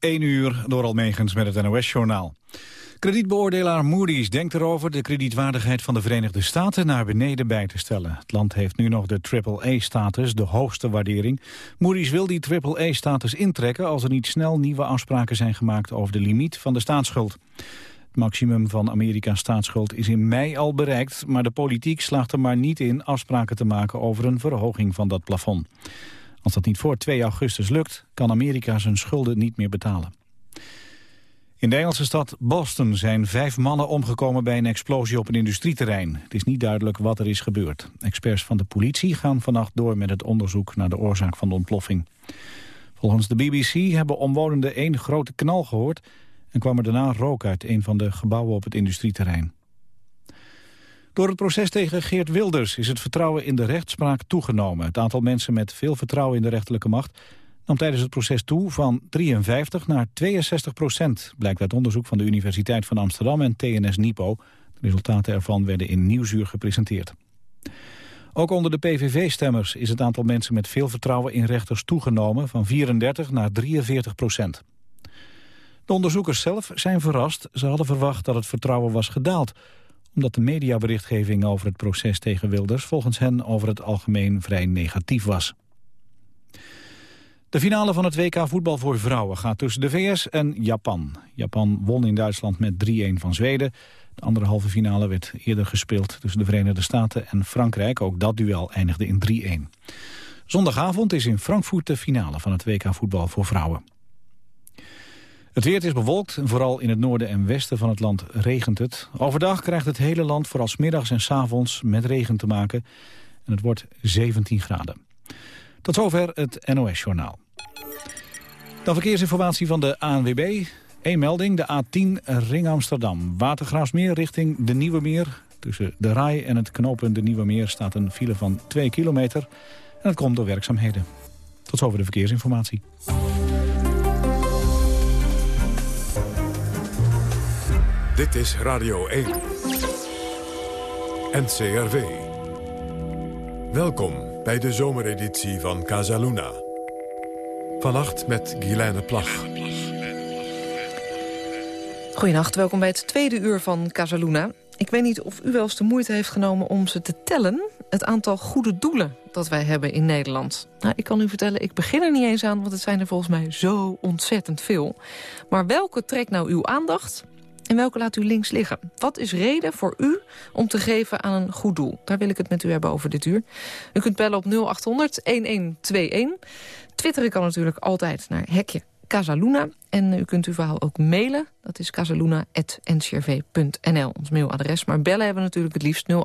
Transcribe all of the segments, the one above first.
1 uur door Almegens met het NOS-journaal. Kredietbeoordelaar Moody's denkt erover de kredietwaardigheid van de Verenigde Staten naar beneden bij te stellen. Het land heeft nu nog de AAA-status, de hoogste waardering. Moody's wil die AAA-status intrekken als er niet snel nieuwe afspraken zijn gemaakt over de limiet van de staatsschuld. Het maximum van Amerika's staatsschuld is in mei al bereikt, maar de politiek slaagt er maar niet in afspraken te maken over een verhoging van dat plafond. Als dat niet voor 2 augustus lukt, kan Amerika zijn schulden niet meer betalen. In de Engelse stad Boston zijn vijf mannen omgekomen bij een explosie op een industrieterrein. Het is niet duidelijk wat er is gebeurd. Experts van de politie gaan vannacht door met het onderzoek naar de oorzaak van de ontploffing. Volgens de BBC hebben omwonenden één grote knal gehoord... en kwam er daarna rook uit een van de gebouwen op het industrieterrein. Door het proces tegen Geert Wilders is het vertrouwen in de rechtspraak toegenomen. Het aantal mensen met veel vertrouwen in de rechterlijke macht nam tijdens het proces toe van 53 naar 62 procent, blijkt uit onderzoek van de Universiteit van Amsterdam en TNS Nipo. De resultaten ervan werden in Nieuwsuur gepresenteerd. Ook onder de PVV-stemmers is het aantal mensen met veel vertrouwen in rechters toegenomen van 34 naar 43 procent. De onderzoekers zelf zijn verrast. Ze hadden verwacht dat het vertrouwen was gedaald omdat de mediaberichtgeving over het proces tegen Wilders volgens hen over het algemeen vrij negatief was. De finale van het WK voetbal voor vrouwen gaat tussen de VS en Japan. Japan won in Duitsland met 3-1 van Zweden. De andere halve finale werd eerder gespeeld tussen de Verenigde Staten en Frankrijk. Ook dat duel eindigde in 3-1. Zondagavond is in Frankfurt de finale van het WK voetbal voor vrouwen. Het weer is bewolkt en vooral in het noorden en westen van het land regent het. Overdag krijgt het hele land vooral middags en s avonds met regen te maken. En het wordt 17 graden. Tot zover het NOS-journaal. Dan verkeersinformatie van de ANWB. Eén melding, de A10 Ring Amsterdam. Watergraafsmeer richting de Nieuwe Meer. Tussen de Rai en het knooppunt de Nieuwe Meer staat een file van 2 kilometer. En dat komt door werkzaamheden. Tot zover de verkeersinformatie. Dit is Radio 1. NCRV. Welkom bij de zomereditie van Casaluna. Vannacht met Guilaine Plag. Goedenacht, welkom bij het tweede uur van Casaluna. Ik weet niet of u wel eens de moeite heeft genomen om ze te tellen... het aantal goede doelen dat wij hebben in Nederland. Nou, ik kan u vertellen, ik begin er niet eens aan... want het zijn er volgens mij zo ontzettend veel. Maar welke trekt nou uw aandacht en welke laat u links liggen? Wat is reden voor u om te geven aan een goed doel? Daar wil ik het met u hebben over dit uur. U kunt bellen op 0800-1121. Twitteren kan natuurlijk altijd naar hekje Casaluna. En u kunt uw verhaal ook mailen. Dat is casaluna.ncrv.nl, ons mailadres. Maar bellen hebben we natuurlijk het liefst 0800-1121.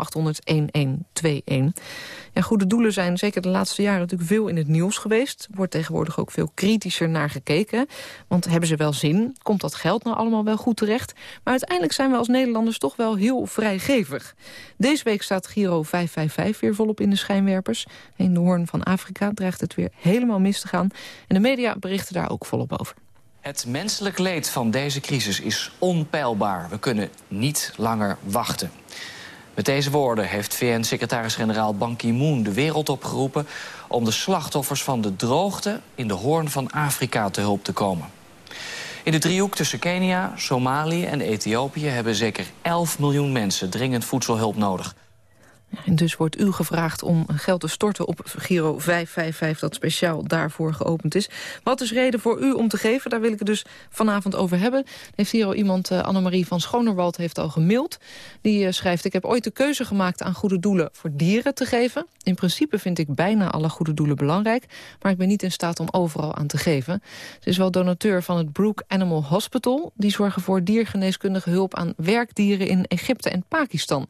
Ja, goede doelen zijn zeker de laatste jaren natuurlijk veel in het nieuws geweest. Wordt tegenwoordig ook veel kritischer naar gekeken. Want hebben ze wel zin? Komt dat geld nou allemaal wel goed terecht? Maar uiteindelijk zijn we als Nederlanders toch wel heel vrijgevig. Deze week staat Giro 555 weer volop in de schijnwerpers. In de Hoorn van Afrika dreigt het weer helemaal mis te gaan. En de media berichten daar ook volop Het menselijk leed van deze crisis is onpeilbaar. We kunnen niet langer wachten. Met deze woorden heeft VN-secretaris-generaal Ban Ki-moon de wereld opgeroepen... om de slachtoffers van de droogte in de hoorn van Afrika te hulp te komen. In de driehoek tussen Kenia, Somalië en Ethiopië... hebben zeker 11 miljoen mensen dringend voedselhulp nodig. En dus wordt u gevraagd om geld te storten op Giro 555... dat speciaal daarvoor geopend is. Wat is reden voor u om te geven? Daar wil ik het dus vanavond over hebben. Heeft hier al iemand, uh, Annemarie van Schonerwald, heeft al gemaild. Die uh, schrijft, ik heb ooit de keuze gemaakt aan goede doelen voor dieren te geven. In principe vind ik bijna alle goede doelen belangrijk... maar ik ben niet in staat om overal aan te geven. Ze is wel donateur van het Brook Animal Hospital. Die zorgen voor diergeneeskundige hulp aan werkdieren in Egypte en Pakistan.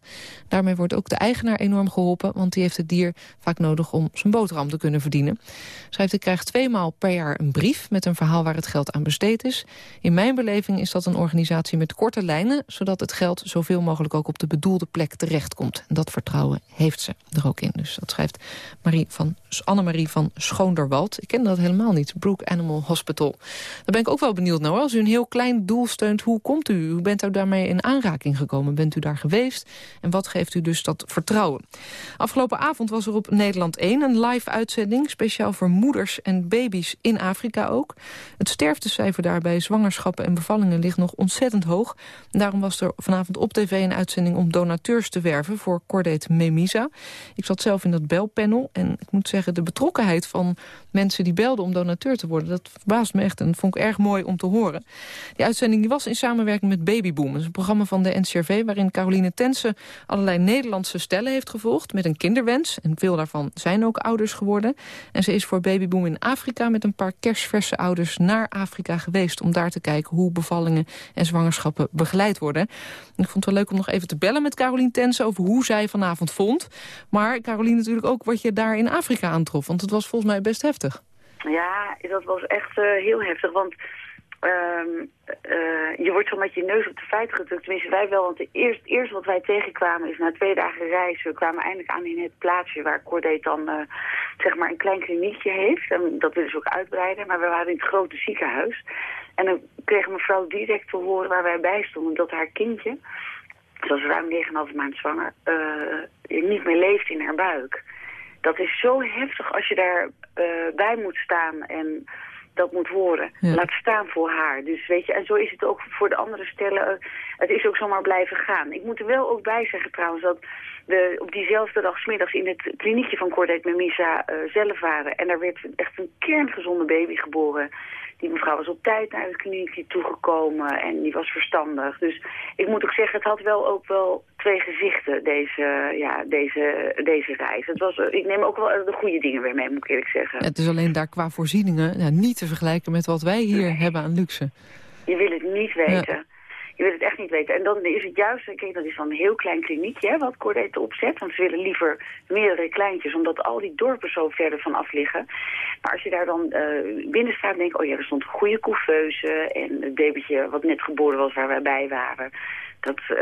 Daarmee wordt ook de eigenaar enorm geholpen... want die heeft het dier vaak nodig om zijn boterham te kunnen verdienen. Schrijft, ik krijg tweemaal per jaar een brief... met een verhaal waar het geld aan besteed is. In mijn beleving is dat een organisatie met korte lijnen... zodat het geld zoveel mogelijk ook op de bedoelde plek terechtkomt. En dat vertrouwen heeft ze er ook in. Dus dat schrijft Marie van, Annemarie van Schoonderwald. Ik ken dat helemaal niet, Brook Animal Hospital. Daar ben ik ook wel benieuwd naar. Als u een heel klein doel steunt, hoe komt u? Hoe bent u daarmee in aanraking gekomen? Bent u daar geweest? En wat geeft u dus dat vertrouwen Afgelopen avond was er op Nederland 1 een live uitzending... speciaal voor moeders en baby's in Afrika ook. Het sterftecijfer daar bij zwangerschappen en bevallingen ligt nog ontzettend hoog. Daarom was er vanavond op tv een uitzending om donateurs te werven... voor Cordate Memisa. Ik zat zelf in dat belpanel en ik moet zeggen... de betrokkenheid van mensen die belden om donateur te worden... dat verbaast me echt en vond ik erg mooi om te horen. Die uitzending was in samenwerking met Babyboom. Dat is een programma van de NCRV waarin Caroline Tense allerlei Nederlandse stellen heeft gevolgd... met een kinderwens. En veel daarvan zijn ook ouders geworden. En ze is voor Babyboom in Afrika met een paar kerstverse ouders naar Afrika geweest... om daar te kijken hoe bevallingen en zwangerschappen begeleid worden. ik vond het wel leuk om nog even te bellen met Caroline Tense... over hoe zij vanavond vond. Maar Caroline natuurlijk ook wat je daar in Afrika aantrof. Want het was volgens mij best heftig. Ja, dat was echt uh, heel heftig. Want Um, uh, je wordt zo met je neus op de feiten gedrukt. Tenminste, wij wel. Want het eerst, eerst wat wij tegenkwamen is na twee dagen reis. We kwamen eindelijk aan in het plaatsje waar Cordate dan uh, zeg maar een klein kliniekje heeft. En dat willen ze ook uitbreiden. Maar we waren in het grote ziekenhuis. En dan kreeg mevrouw direct te horen waar wij bij stonden. Dat haar kindje, ze was ruim 9,5 maand zwanger, uh, niet meer leeft in haar buik. Dat is zo heftig als je daar bij moet staan en dat moet horen. Laat staan voor haar. Dus weet je, en zo is het ook voor de andere stellen. Het is ook zomaar blijven gaan. Ik moet er wel ook bij zeggen trouwens dat we op diezelfde dag smiddags in het kliniekje van Cordate Memisa uh, zelf waren. En daar werd echt een kerngezonde baby geboren. Die mevrouw was op tijd naar het kliniekje toegekomen en die was verstandig. Dus ik moet ook zeggen, het had wel ook wel twee gezichten, deze, ja, deze, deze reis. Het was, ik neem ook wel de goede dingen weer mee, moet ik eerlijk zeggen. Het is alleen daar qua voorzieningen ja, niet te vergelijken met wat wij hier hebben aan luxe. Je wil het niet weten. Je wil het echt niet weten. En dan is het juist, kijk, dat is dan een heel klein kliniekje hè, wat Cordate opzet. Want ze willen liever meerdere kleintjes, omdat al die dorpen zo verder van af liggen. Maar als je daar dan uh, binnen staat, denk ik, oh ja, er stond een goede couveuse. En het babytje wat net geboren was, waar wij bij waren dat uh,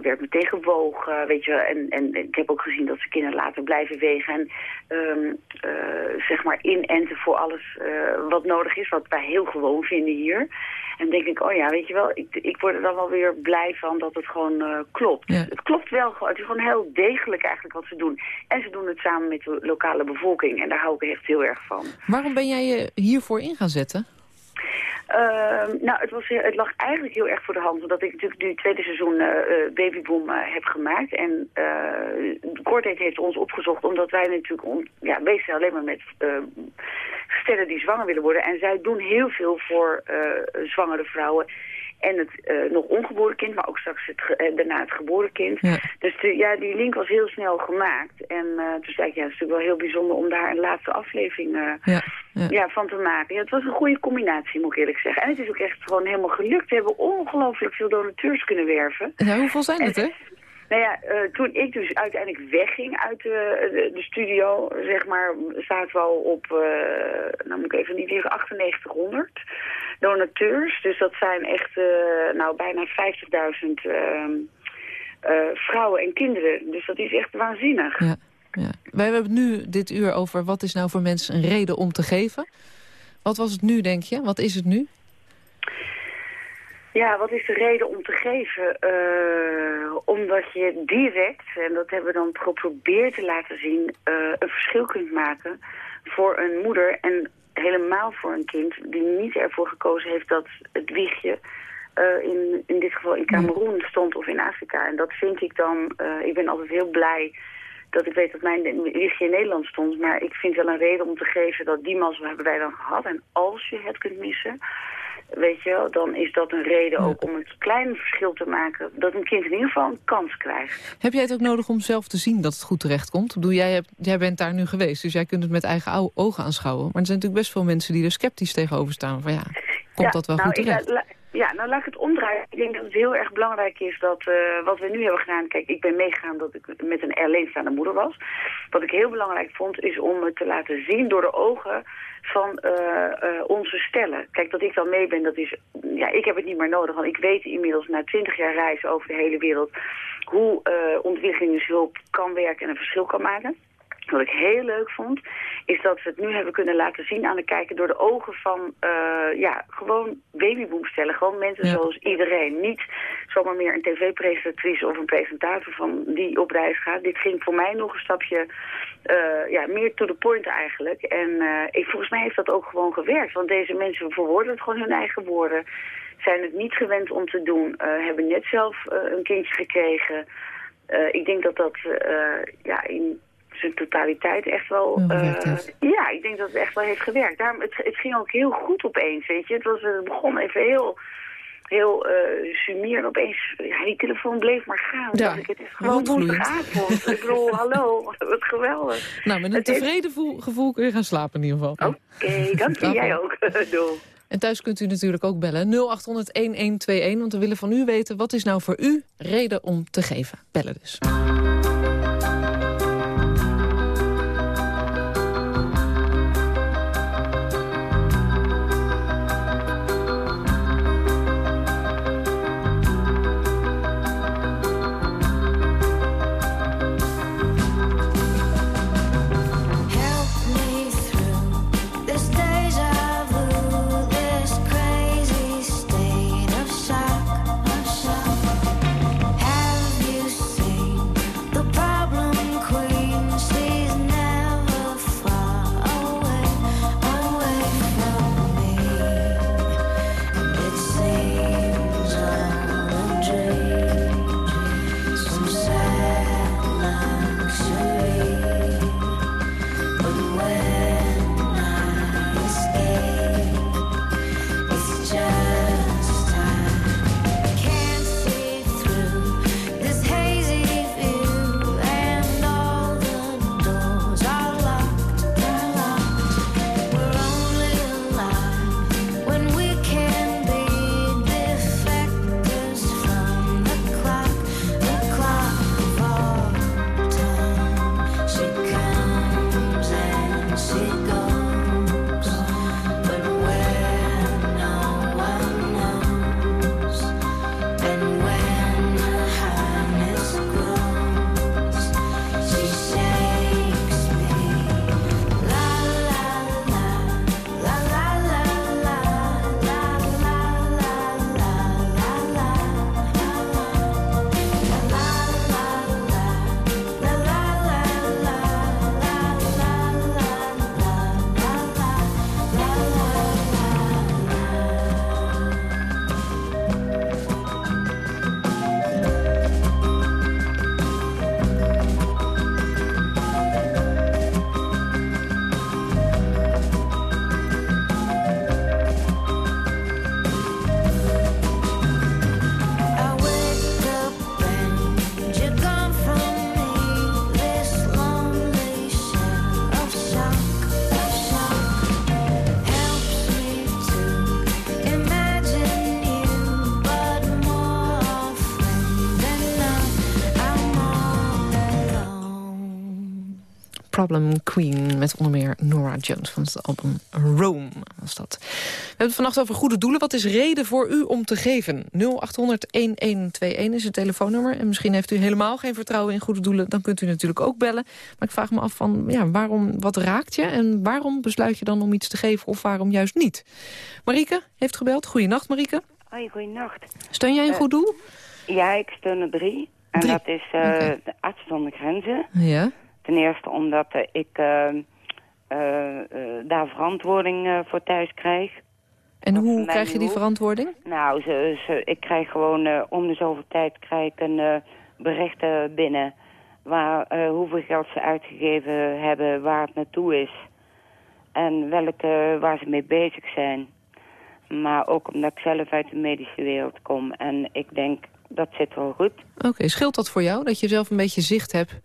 werd meteen gewogen, weet je. En, en ik heb ook gezien dat ze kinderen laten blijven wegen. En um, uh, zeg maar inenten voor alles uh, wat nodig is, wat wij heel gewoon vinden hier. En denk ik, oh ja, weet je wel, ik, ik word er dan wel weer blij van dat het gewoon klopt. Het klopt wel, het is gewoon heel degelijk eigenlijk wat ze doen. En ze doen het samen met de lokale bevolking. En daar hou ik echt heel erg van. Waarom ben jij je hiervoor in gaan zetten? Uh, nou, het, was, het lag eigenlijk heel erg voor de hand. Omdat ik natuurlijk nu het tweede seizoen uh, Babyboom uh, heb gemaakt. En uh, heeft ons opgezocht omdat wij natuurlijk on, ja, bezig alleen maar met stellen die zwanger willen worden. En zij doen heel veel voor zwangere vrouwen en het uh, nog ongeboren kind, maar ook straks het uh, daarna het geboren kind. Dus de, ja, die link was heel snel gemaakt. En uh, toen zei ik, ja, het is natuurlijk wel heel bijzonder om daar een laatste aflevering ja. Ja. ja. van te maken. Het was een goede combinatie, moet ik eerlijk zeggen. En het is ook echt gewoon helemaal gelukt. We hebben ongelooflijk veel donateurs kunnen werven. Ja, hoeveel zijn het, hè? Nou ja, uh, toen ik dus uiteindelijk wegging uit de, de, de, studio, zeg maar, zaten we al op, uh, nou moet ik even niet liggen, 9800 donateurs. Dus dat zijn echt uh, nou, bijna 50.000 ehm, vrouwen en kinderen. Dus dat is echt waanzinnig. Ja, ja. Wij hebben het nu dit uur over wat is nou voor mensen een reden om te geven. Wat was het nu, denk je? Wat is het nu? Ja, wat is de reden om te geven? Uh, omdat je direct, en dat hebben we dan geprobeerd te laten zien, uh, een verschil kunt maken voor een moeder en helemaal voor een kind die niet ervoor gekozen heeft dat het wiegje uh, in, in dit geval in Cameroen stond of in Afrika. En dat vind ik dan, ik ben altijd heel blij dat ik weet dat mijn wiegje in Nederland stond. Maar ik vind wel een reden om te geven dat die mazzel hebben wij dan gehad. En als je het kunt missen, weet je wel, dan is dat een reden ook om een klein verschil te maken. Dat een kind in ieder geval een kans krijgt. Heb jij het ook nodig om zelf te zien dat het goed terecht komt? Ik bedoel, jij, hebt, jij bent daar nu geweest, dus jij kunt het met eigen ogen aanschouwen. Maar er zijn natuurlijk best veel mensen die er sceptisch tegenover staan. Van ja, komt dat wel nou, goed terecht? Ja, nou laat ik het omdraaien. Ik denk dat het heel erg belangrijk is dat uh, wat we nu hebben gedaan... Kijk, ik ben meegegaan dat ik met een alleenstaande moeder was. Wat ik heel belangrijk vond is om het te laten zien door de ogen van uh, uh, onze stellen. Kijk, dat ik dan mee ben, dat is... Ja, ik heb het niet meer nodig, want ik weet inmiddels na twintig jaar reizen over de hele wereld... hoe ontwikkelingshulp kan werken en een verschil kan maken. Wat ik heel leuk vond, is dat we het nu hebben kunnen laten zien aan de kijker door de ogen van, uh, ja, gewoon babyboomstellen. Gewoon mensen zoals iedereen. Niet zomaar meer een tv-presentatrice of een presentator van die op reis gaat. Dit ging voor mij nog een stapje, uh, ja, meer to the point eigenlijk. En uh, ik, volgens mij heeft dat ook gewoon gewerkt. Want deze mensen verwoorden het gewoon hun eigen woorden. Zijn het niet gewend om te doen. hebben net zelf een kindje gekregen. ik denk dat dat ja, in zijn totaliteit echt wel... Uh, ja, ik denk dat het echt wel heeft gewerkt. Daarom, het, het ging ook heel goed opeens, weet je. Het, was, het begon even heel heel uh, sumier en opeens, ja, die telefoon bleef maar gaan. Ja, ik, het is gewoon woensdagavond. ik bedoel, hallo, wat geweldig. Nou, met een tevreden gevoel kun je gaan slapen in ieder geval. Oké, okay, dank je. Jij ook. Doei. En thuis kunt u natuurlijk ook bellen 0800-1121, want we willen van u weten... wat is nou voor u reden om te geven? Bellen dus. Problem Queen met onder meer Nora Jones van het album Rome. Was dat. We hebben het vannacht over goede doelen. Wat is reden voor u om te geven? 0800-1121 is het telefoonnummer. En misschien heeft u helemaal geen vertrouwen in goede doelen. Dan kunt u natuurlijk ook bellen. Maar ik vraag me af van, ja, waarom, wat raakt je? En waarom besluit je dan om iets te geven of waarom juist niet? Marieke heeft gebeld. Goeienacht, Marieke. Hoi, goeienacht. Steun jij een uh, goed doel? Ja, ik steun er drie. En drie. dat is uh, okay. de arts zonder grenzen. Ja. Ten eerste omdat uh, ik uh, daar verantwoording voor thuis krijg. En hoe krijg je die verantwoording? Nou, ze, ze, ik krijg gewoon om de zoveel tijd krijg ik een bericht binnen... Waar, hoeveel geld ze uitgegeven hebben, waar het naartoe is... en welke, waar ze mee bezig zijn. Maar ook omdat ik zelf uit de medische wereld kom. En ik denk, dat zit wel goed. Oké, scheelt dat voor jou, dat je zelf een beetje zicht hebt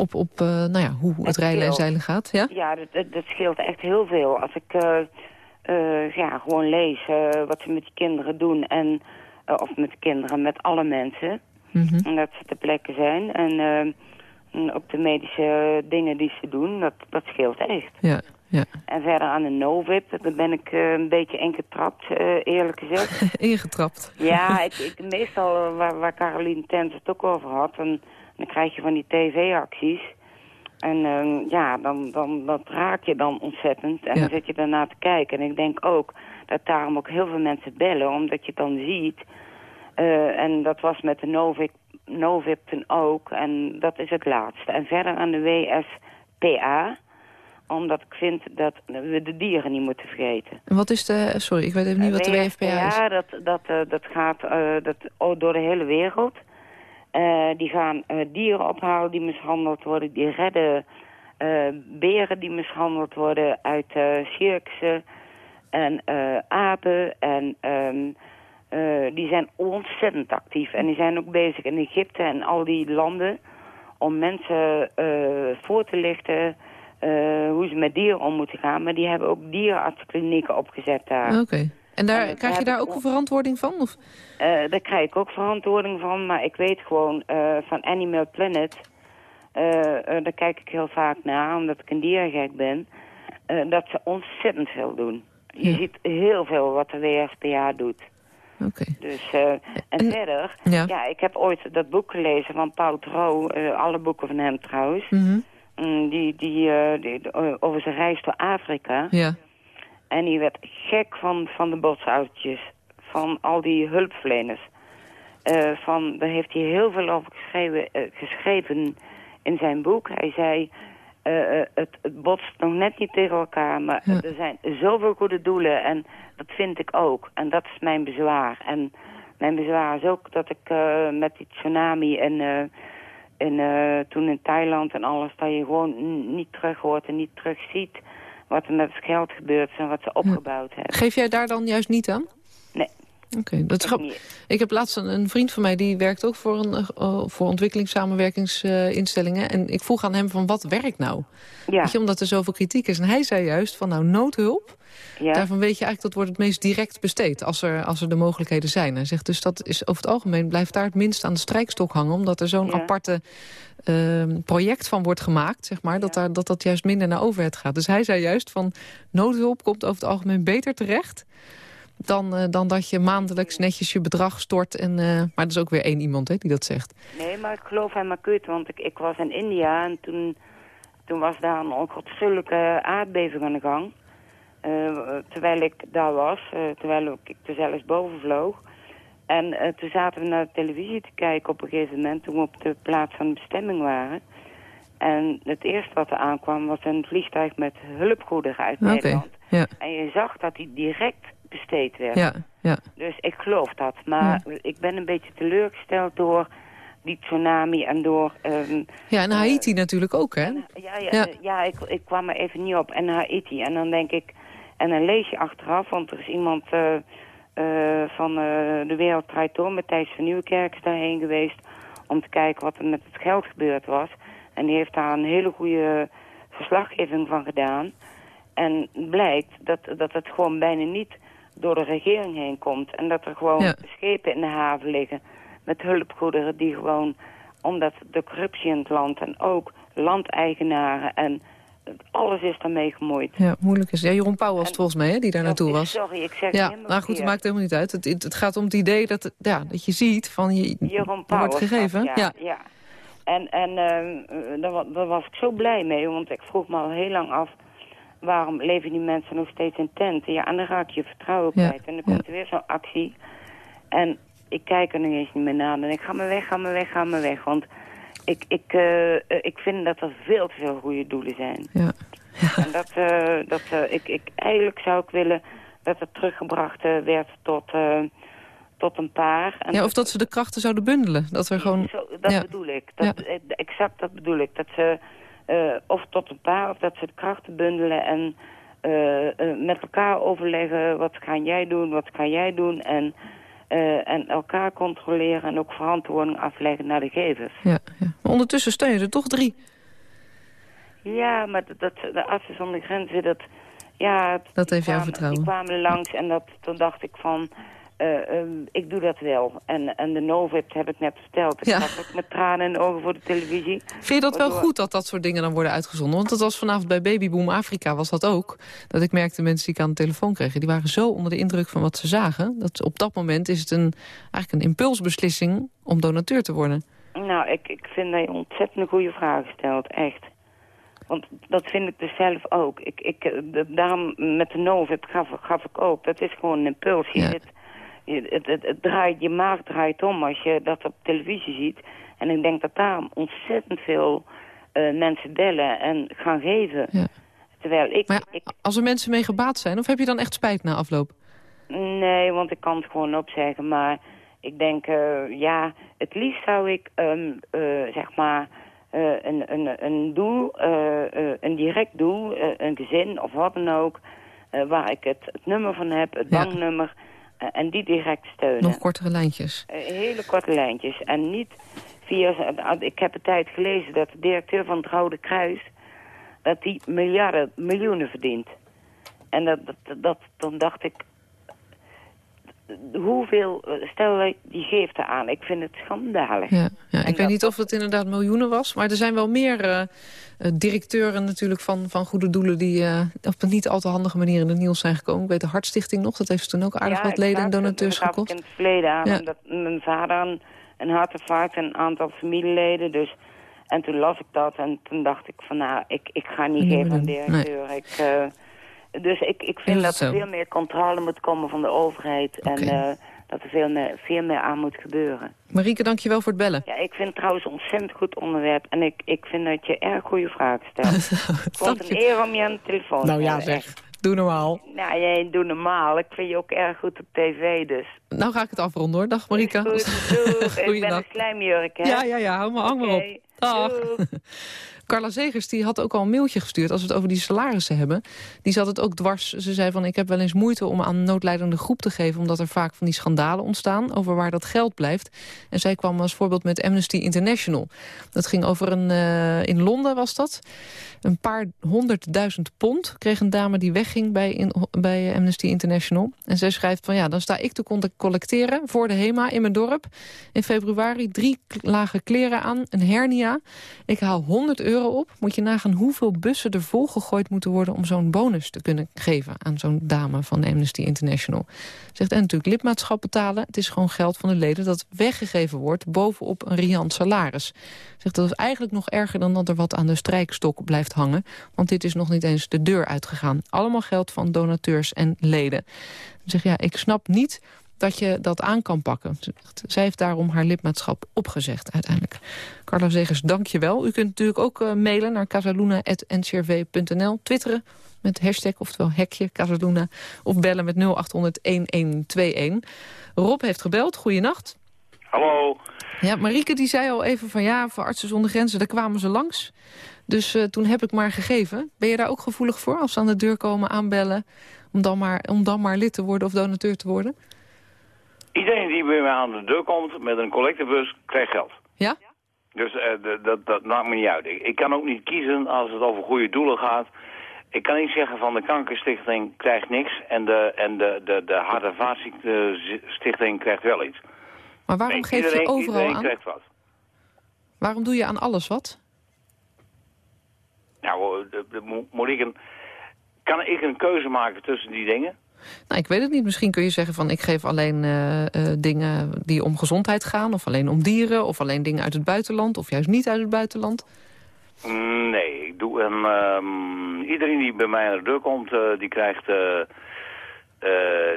op, op uh, nou ja, hoe het, het rijden en zeilen gaat? Ja, ja dat, dat, scheelt echt heel veel. Als ik uh, uh, ja, gewoon lees wat ze met die kinderen doen, en, of met de kinderen, met alle mensen. Mm -hmm. En dat ze te plekken zijn. En ook de medische dingen die ze doen, dat, dat scheelt echt. Ja, ja. En verder aan de Novip, daar ben ik uh, een beetje ingetrapt, uh, eerlijk gezegd. ingetrapt? Ja, ik, ik, meestal waar, waar Caroline Tens het ook over had... En, dan krijg je van die tv-acties. En ehm, ja, dan, dan, dat raak je dan ontzettend. En Ja. dan zit je daarna te kijken. En ik denk ook dat daarom ook heel veel mensen bellen. Omdat je het dan ziet. Eh, en dat was met de Novip, Novip toen ook. En dat is het laatste. En verder aan de WSPA. Omdat ik vind dat we de dieren niet moeten vergeten. En wat is de... Sorry, ik weet even niet wat de WFPA is. Ja, dat, dat, eh, dat gaat eh, dat, oh, door de hele wereld. Eh, die gaan eh, dieren ophalen die mishandeld worden. Die redden eh, beren die mishandeld worden uit uh, circussen en uh, apen. En um, uh, die zijn ontzettend actief. En die zijn ook bezig in Egypte en al die landen... om mensen uh, voor te lichten hoe ze met dieren om moeten gaan. Maar die hebben ook dierenartsklinieken opgezet daar. Oké. Okay. En daar, En krijg je daar ook een verantwoording van? Of? Daar krijg ik ook verantwoording van, maar ik weet gewoon van Animal Planet... Daar kijk ik heel vaak naar, omdat ik een dierengek ben... dat ze ontzettend veel doen. Je Ja. ziet heel veel wat de WSPA doet. Dus, en, En- verder, Ja. ja. ik heb ooit dat boek gelezen van Paul Trouw... alle boeken van hem trouwens... Mhm. Mm, die, die, eh, die, eh, over zijn reis door Afrika. Ja. En die werd gek van, van de botsautootjes. Van al die hulpverleners. Eh, van, daar heeft hij heel veel over geschreven, eh, geschreven in zijn boek. Hij zei, eh, eh, het, het botst nog net niet tegen elkaar. Maar Ja. er zijn zoveel goede doelen. En dat vind ik ook. En dat is mijn bezwaar. En mijn bezwaar is ook dat ik eh, met die tsunami en... en eh, toen in Thailand en alles, dat je gewoon niet terug hoort en niet terug ziet wat er met het geld gebeurt en wat ze opgebouwd hebben. Geef jij daar dan juist niet aan? Oké, dat is Ik grappig. niet. Ik heb laatst een, een vriend van mij die werkt ook voor, een, eh, voor ontwikkelingssamenwerkingsinstellingen. en ik vroeg aan hem van wat werkt nou? Ja, Weet je, omdat er zoveel kritiek is. En hij zei juist van nou noodhulp, ja. daarvan weet je eigenlijk dat wordt het meest direct besteed als er, als er de mogelijkheden zijn. Hij zegt dus dat is over het algemeen blijft daar het minst aan de strijkstok hangen. Omdat er zo'n Ja. aparte ehm, project van wordt gemaakt, zeg maar, dat, daar, dat dat juist minder naar overheid gaat. Dus hij zei juist van noodhulp komt over het algemeen beter terecht dan, eh, dan dat je maandelijks netjes je bedrag stort. En, eh, maar er is ook weer één iemand hè, die dat zegt. Nee, maar ik geloof hem maar kut, want ik, ik was in India en toen, toen was daar een ongodschuwelijke aardbeving aan de gang. Eh, terwijl ik daar was, terwijl ik er zelfs boven vloog. En toen zaten we naar de televisie te kijken op een gegeven moment, toen we op de plaats van bestemming waren. En het eerste wat er aankwam was een vliegtuig met hulpgoederen uit Nederland. ja, En je zag dat die direct besteed werd. ja, ja. Dus ik geloof dat. Maar ik ben een beetje teleurgesteld door die tsunami en door... ehm, ja, en Haiti natuurlijk ook, hè? ja, ja, Ja. ja. ja ik, ik kwam er even niet op. En Haiti. En dan denk ik... En dan lees je achteraf, want er is iemand eh, eh, van eh, de Wereld Draait Door... Matthijs van Nieuwkerk is daarheen geweest... om te kijken wat er met het geld gebeurd was. En die heeft daar een hele goede verslaggeving van gedaan. En blijkt dat, dat het gewoon bijna niet door de regering heen komt. En dat er gewoon Ja. schepen in de haven liggen met hulpgoederen die gewoon... omdat de corruptie in het land en ook landeigenaren en alles is daarmee gemoeid. Ja, moeilijk is. Ja, Jeroen Pauw was het En- volgens mij, hè, die daar naartoe was. Sorry, ik zeg Ja, nou goed, het maakt helemaal niet uit. Het, het, gaat om het idee dat, ja, dat je ziet van je Jeroen Pauw wordt gegeven. dat, ja. ja. En, en ehm, daar was ik zo blij mee, want ik vroeg me al heel lang af... waarom leven die mensen nog steeds in tenten? Ja, en dan raak je vertrouwen Ja, kwijt. En dan komt er weer zo'n actie. En ik kijk er nog eens niet meer naar. En ik ga me weg, ga me weg, ga me weg. Want ik, ik, eh, eh, ik vind dat er veel te veel goede doelen zijn. Ja. En dat, eh, dat ik, ik, eigenlijk zou ik willen dat het teruggebracht werd tot, tot een paar. En ja, of dat ze de krachten zouden bundelen. Dat er gewoon... Zo, dat ja. bedoel ik. Dat, Exact dat bedoel ik. Dat ze eh, of tot een paar of dat ze de krachten bundelen en eh, eh, met elkaar overleggen. Wat ga jij doen, wat ga jij doen. En, en elkaar controleren en ook verantwoording afleggen naar de gevers. Ja, ja. Maar ondertussen steun je er toch drie. Ja, maar dat, dat, de artsen zonder grenzen, dat... Ja, Dat heeft jouw kwamen- vertrouwen. Die kwamen langs en dat, toen dacht ik van... eh, ehm, ik doe dat wel. En, en de Novip heb ik net verteld. Ik Ja. zat ook met tranen in de ogen voor de televisie. Vind je dat wel Waardoor- goed dat dat soort dingen dan worden uitgezonden? Want dat was vanavond bij Babyboom Afrika was dat ook. Dat ik merkte mensen die ik aan de telefoon kregen... die waren zo onder de indruk van wat ze zagen... dat op dat moment is het een, eigenlijk een impulsbeslissing om donateur te worden. Nou, ik, ik vind dat je ontzettend goede vragen stelt, echt. Want dat vind ik dus zelf ook. Ik, ik, eh, daarom met de Novib gaf, gaf ik ook. Dat is gewoon een impuls. Je, Ja. zit- je, het, het, het draait, je maag draait om als je dat op televisie ziet. En ik denk dat daarom ontzettend veel eh, mensen bellen en gaan geven. Ja. Terwijl ik, Maar ja, ik... als er mensen mee gebaat zijn... of heb je dan echt spijt na afloop? Nee, want ik kan het gewoon opzeggen. Maar ik denk, eh, ja, het liefst zou ik, ehm, eh, zeg maar, eh, een, een, een doel, eh, eh, een direct doel, eh, een gezin of wat dan ook, eh, waar ik het, het nummer van heb, het Ja. banknummer, en die direct steunen. Nog kortere lijntjes. Eh, hele korte lijntjes. En niet via... Ik heb een tijd gelezen dat de directeur van het Rode Kruis... dat die miljarden, miljoenen verdient. En dat, dat, dat, dan dacht ik... Hoeveel... eh, Stel, die geeft er aan. Ik vind het schandalig. Ja, ja. Ik dat- weet niet of het inderdaad miljoenen was... maar er zijn wel meer eh, eh, directeuren natuurlijk van, van goede doelen... die op een niet al te handige manier in het nieuws zijn gekomen. Ik weet de Hartstichting nog, dat heeft toen ook aardig Ja, wat leden en donateurs Dat gaf gekost. ik in het verleden aan. Ja. omdat mijn vader een, een hartinfarct en een aantal familieleden. Dus, en toen las ik dat en toen dacht ik van nou, ik, ik ga niet geven aan doen. directeur. Ik, eh, dus ik, ik vind dat er veel meer controle moet komen van de overheid. En eh, dat er veel meer, veel meer aan moet gebeuren. Marieke, dank je wel voor het bellen. Ja, ik vind het trouwens een ontzettend goed onderwerp. En ik, ik vind dat je erg goede vragen stelt. Het een je. eer om je aan de telefoon te Nou ja, zeg. Doe normaal. Nou, jij doet normaal. Ik vind je ook erg goed op tv, dus. Nou ga ik het afronden hoor. Dag Marieke. Goed, doeg. Ik ben een slijmjurk, hè? Ja, ja, ja. Hou maar, hang maar op. Dag. doeg. Carla Zegers die had ook al een mailtje gestuurd als we het over die salarissen hebben. Die zat het ook dwars. Ze zei van ik heb wel eens moeite om aan een noodlijdende groep te geven... omdat er vaak van die schandalen ontstaan over waar dat geld blijft. En zij kwam als voorbeeld met Amnesty International. Dat ging over een... eh, in Londen was dat. Een paar honderdduizend pond kreeg een dame die wegging bij, in, bij Amnesty International. En zij schrijft van ja, dan sta ik te collecteren voor de HEMA in mijn dorp. In februari drie lage kleren aan, een hernia. Ik haal 100 euro op. Moet je nagaan hoeveel bussen er volgegooid moeten worden... om zo'n bonus te kunnen geven aan zo'n dame van Amnesty International. Zegt en natuurlijk lidmaatschap betalen. Het is gewoon geld van de leden dat weggegeven wordt... bovenop een riant salaris. Zegt dat is eigenlijk nog erger dan dat er wat aan de strijkstok blijft hangen. Want dit is nog niet eens de deur uitgegaan. Allemaal geld van donateurs en leden. Zeg ja, ik snap niet dat je dat aan kan pakken. Zij heeft daarom haar lidmaatschap opgezegd uiteindelijk. Carla Zegers, dank je wel. U kunt natuurlijk ook eh, mailen naar casaluna.ncrv.nl. Twitteren met hashtag, oftewel hekje Casaluna. Of bellen met 0800-1121. Rob heeft gebeld. Goeienacht. Hallo. Ja, Marieke die zei al even van ja, voor Artsen zonder Grenzen, daar kwamen ze langs. Dus eh, toen heb ik maar gegeven. Ben je daar ook gevoelig voor als ze aan de deur komen aanbellen... om dan maar, om dan maar lid te worden of donateur te worden? Iedereen die bij mij aan de deur komt met een collectebus krijgt geld. Ja? Dus eh, dat, dat maakt me niet uit. Ik, ik kan ook niet kiezen als het over goede doelen gaat. Ik kan niet zeggen van de kankerstichting krijgt niks en de, en de, de, de hart- en vaatziektenstichting krijgt wel iets. Maar waarom Nee, geef iedereen, je overal iedereen aan? krijgt wat. Waarom doe je aan alles wat? Nou, eh, de, de, moet ik een, kan ik een keuze maken tussen die dingen? Nou, ik weet het niet. Misschien kun je zeggen van ik geef alleen eh, eh, dingen die om gezondheid gaan... of alleen om dieren, of alleen dingen uit het buitenland... of juist niet uit het buitenland. Nee, ik doe een, ehm, iedereen die bij mij aan de deur komt, eh, die krijgt,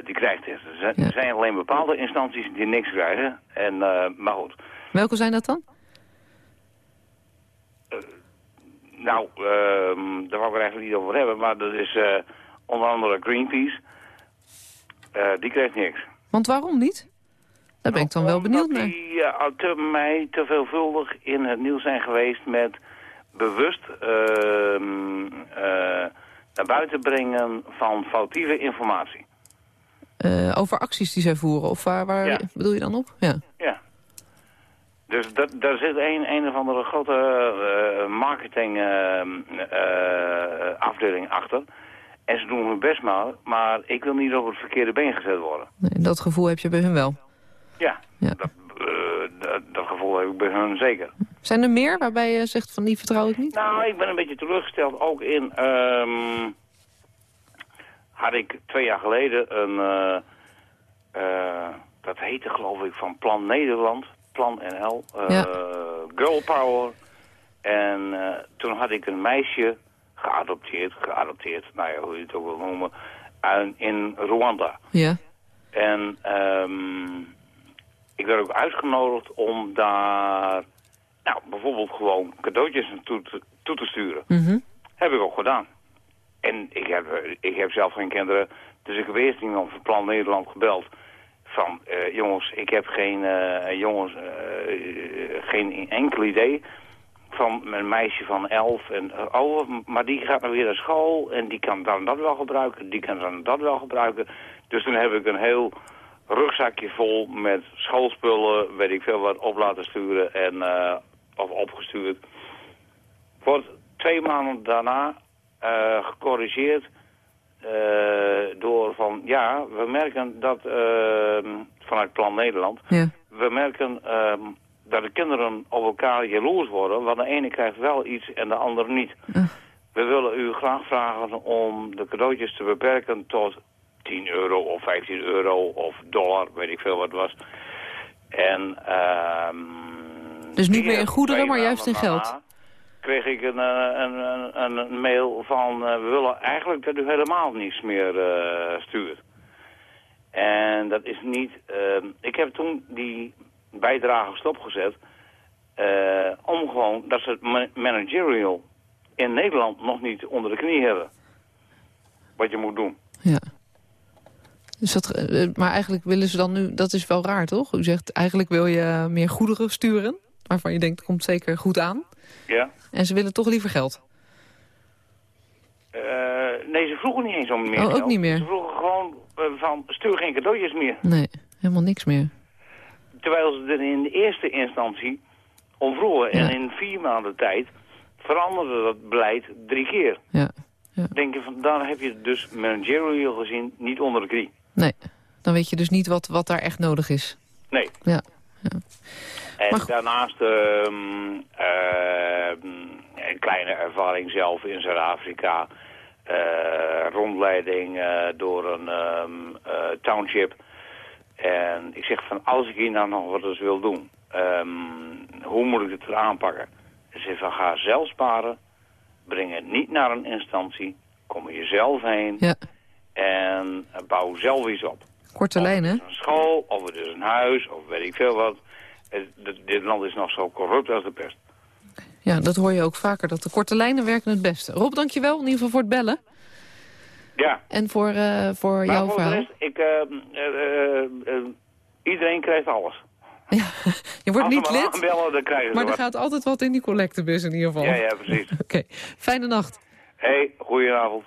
die krijgt dit. Er zijn, Ja. zijn alleen bepaalde instanties die niks krijgen. En, maar goed, Welke zijn dat dan? nou, ehm, daar wou ik er eigenlijk niet over hebben, maar dat is onder andere Greenpeace. Eh, die krijgt niks. Want waarom niet? Daar ben ik dan wel benieuwd naar. die eh, te, mij te veelvuldig in het nieuws zijn geweest met bewust ehm, eh, naar buiten brengen van foutieve informatie. Over acties die zij voeren. Of waar, waar Ja. bedoel je dan op? Ja. Ja. Dus dat, daar zit een, een of andere grote eh, marketing eh, eh, afdeling achter. En ze doen hun best maar, maar ik wil niet op het verkeerde been gezet worden. Nee, dat gevoel heb je bij hun wel. Ja, Ja. Dat, eh, dat, dat gevoel heb ik bij hun zeker. Zijn er meer waarbij je zegt van die vertrouw ik niet? Nou, ik ben een beetje teleurgesteld ook in... ehm, had ik twee jaar geleden een... eh, eh, dat heette geloof ik van Plan Nederland, Plan NL, Ja. Girl Power. En toen had ik een meisje geadopteerd, geadopteerd, nou ja, hoe je het ook wil noemen, in Rwanda. Ja. En um, ik werd ook uitgenodigd om daar, nou, bijvoorbeeld gewoon cadeautjes naartoe te, toe te sturen. Mm Heb ik ook gedaan. En ik heb, ik heb zelf geen kinderen, dus ik heb eerst iemand van Plan Nederland gebeld. Van, uh, jongens, ik heb geen, uh, jongens, uh, geen enkel idee van een meisje van elf. En, oh, maar die gaat nou weer naar school en die kan dan dat wel gebruiken, die kan dan dat wel gebruiken. Dus toen heb ik een heel rugzakje vol met schoolspullen, weet ik veel wat, op laten sturen en, uh, of opgestuurd. Wordt twee maanden daarna uh, gecorrigeerd uh, door van, ja, we merken dat, vanuit Plan Nederland, ja. we merken ehm, dat de kinderen op elkaar jaloers worden, want de ene krijgt wel iets en de andere niet. We willen u graag vragen om de cadeautjes te beperken tot 10 euro of 15 euro of dollar, weet ik veel wat het was. En, uh, dus niet meer in goederen, maar juist in geld? kreeg ik een, een, een, een mail van, uh, we willen eigenlijk dat u helemaal niets meer uh, stuurt. En dat is niet, uh, ik heb toen die bijdrage stopgezet, uh, om gewoon dat ze het managerial in Nederland nog niet onder de knie hebben. Wat je moet doen. Ja. Dus dat, eh, maar eigenlijk willen ze dan nu, dat is wel raar toch? U zegt eigenlijk wil je meer goederen sturen, waarvan je denkt komt zeker goed aan. Ja. En ze willen toch liever geld? Uh, nee, ze vroegen niet eens om meer oh, geld. ook niet meer? Ze vroegen gewoon uh, van stuur geen cadeautjes meer. Nee, helemaal niks meer. Terwijl ze er in de eerste instantie om vroegen. Ja. En in vier maanden tijd veranderde dat beleid drie keer. Ja. ja. Denk je van, daar heb je dus managerial gezien niet onder de knie. Nee, dan weet je dus niet wat, wat daar echt nodig is. Nee. Ja. ja. En Maar- daarnaast um, uh, een kleine ervaring zelf in Zuid-Afrika. Uh, rondleiding uh, door een um, township. En ik zeg van, als ik hier nou nog wat eens wil doen, um, hoe moet ik het er aanpakken? Ze zegt van, ga zelf sparen, breng het niet naar een instantie, kom er jezelf heen Ja. en bouw zelf iets op. Korte lijnen. een school, of het is een huis, of weet ik veel wat. Het- dit- dit land is nog zo corrupt als de pest. Ja, dat hoor je ook vaker, dat de korte lijnen werken het beste. Rob, dankjewel in ieder geval voor het bellen. Ja, En voor, eh, voor maar jouw voor de verhaal. rest, ik, eh, eh, iedereen krijgt alles. Ja, je wordt Als niet lid, aanbellen, dan krijgen maar er wat. gaat altijd wat in die collectebus in ieder geval. Ja, ja, precies. Oké, fijne nacht. hey, goedenavond.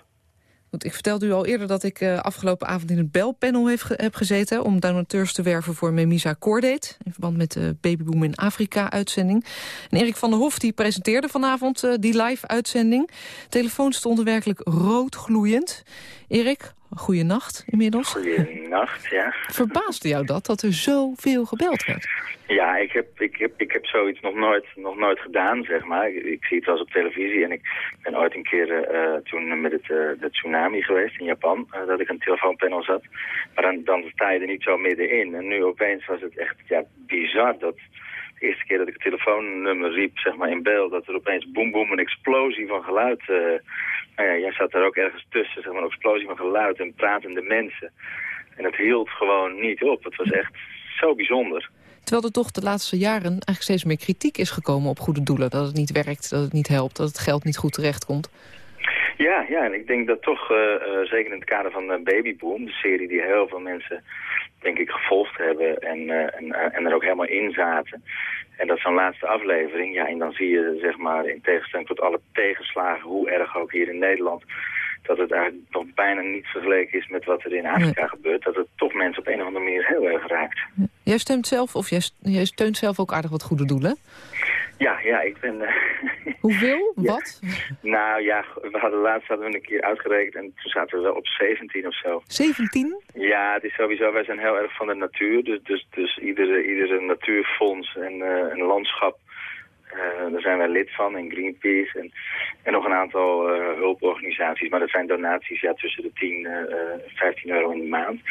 Goed, ik vertelde u al eerder dat ik eh, afgelopen avond in het belpanel ge- heb gezeten... om donateurs te werven voor Memisa Cordate... in verband met de Babyboom in Afrika-uitzending. En Erik van der Hof die presenteerde vanavond eh, die live-uitzending. Telefoon stonden werkelijk roodgloeiend. Erik, goeienacht inmiddels. Goedenacht, ja. Verbaasde jou dat, dat er zoveel gebeld werd? Ja, ik heb, ik, heb, ik heb zoiets nog nooit, nog nooit gedaan, zeg maar. Ik, ik zie het wel eens op televisie en ik ben ooit een keer eh, toen met het, eh, de tsunami geweest in Japan, eh, dat ik een telefoonpanel zat. Maar dan, dan sta je er niet zo middenin. En nu opeens was het echt ja, bizar dat de eerste keer dat ik het telefoonnummer riep, zeg maar, in beeld, dat er opeens boem boem een explosie van geluid... nou ja, jij zat daar ook ergens tussen, zeg maar, een explosie van geluid en pratende mensen. En het hield gewoon niet op. Het was echt zo bijzonder. Terwijl er toch de laatste jaren eigenlijk steeds meer kritiek is gekomen op goede doelen. Dat het niet werkt, dat het niet helpt, dat het geld niet goed terechtkomt. Ja, ja, en ik denk dat toch, eh, eh, zeker in het kader van uh, Babyboom, de serie die heel veel mensen, denk ik, gevolgd hebben en, en, en er ook helemaal in zaten. En dat is zo'n laatste aflevering, ja, en dan zie je, zeg maar, in tegenstelling tot alle tegenslagen, hoe erg ook hier in Nederland, dat het eigenlijk nog bijna niet vergeleken is met wat er in Afrika gebeurt. Dat het toch mensen op een of andere manier heel erg raakt. Jij stemt zelf, of jij, jij steunt zelf ook aardig wat goede doelen. Ja, ja, ik ben... eh, Hoeveel? Ja. Wat? nou ja, we hadden laatst hadden we een keer uitgerekend en toen zaten we wel op 17 of zo. 17? Ja, het is sowieso, wij zijn heel erg van de natuur. Dus, dus, dus iedere, iedere natuurfonds en eh, een landschap, eh, daar zijn wij lid van. En Greenpeace en, en nog een aantal eh, hulporganisaties. Maar dat zijn donaties ja, tussen de 10 en 15 euro in de maand.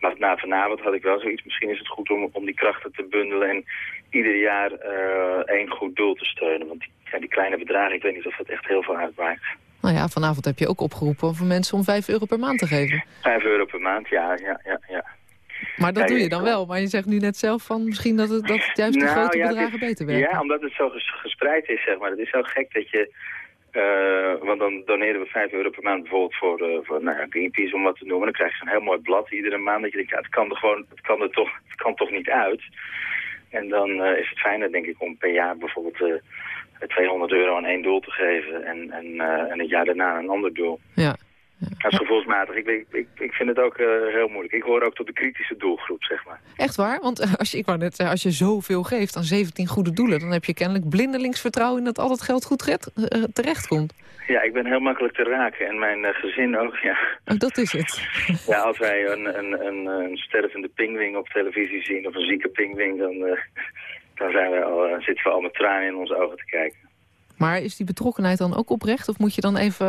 Maar na vanavond had ik wel zoiets. Misschien is het goed om, om die krachten te bundelen en ieder jaar eh, één goed doel te steunen. Want die, ja, die kleine bedragen, ik weet niet of dat echt heel veel uitmaakt. Nou ja, vanavond heb je ook opgeroepen voor mensen om 5 euro per maand te geven. 5 euro per maand, ja, ja, ja. ja. Maar dat doe je dan wel. Maar je zegt nu net zelf van misschien dat het, dat juist de Nou, grote ja, bedragen is- beter werken. Ja, omdat het zo ges- gespreid is, zeg maar. Het is zo gek dat je... eh, want dan doneren we 5 euro per maand bijvoorbeeld voor, eh, voor nou ja, Greenpeace om wat te noemen. Dan krijg je zo'n heel mooi blad iedere maand. Dat je denkt, ja, het kan er gewoon, het kan er toch, het kan toch niet uit. En dan eh, is het fijner, denk ik, om per jaar bijvoorbeeld eh 200 euro aan één doel te geven. En, en, en het jaar daarna een ander doel. Ja. Dat is gevoelsmatig. Ik, ik, ik, vind het ook eh, heel moeilijk. Ik hoor ook tot de kritische doelgroep, zeg maar. Echt waar? Want eh, als je, ik wou net als je zoveel geeft aan 17 goede doelen... dan heb je kennelijk blindelings vertrouwen in dat al het geld goed eh, terechtkomt. Ja, ik ben heel makkelijk te raken. En mijn gezin ook, ja. Oh, dat is het. Ja, als wij een, een, een, een stervende pingwing op televisie zien of een zieke pingwing, dan, dan zijn we al, zitten we al met tranen in onze ogen te kijken. Maar is die betrokkenheid dan ook oprecht? Of moet je dan even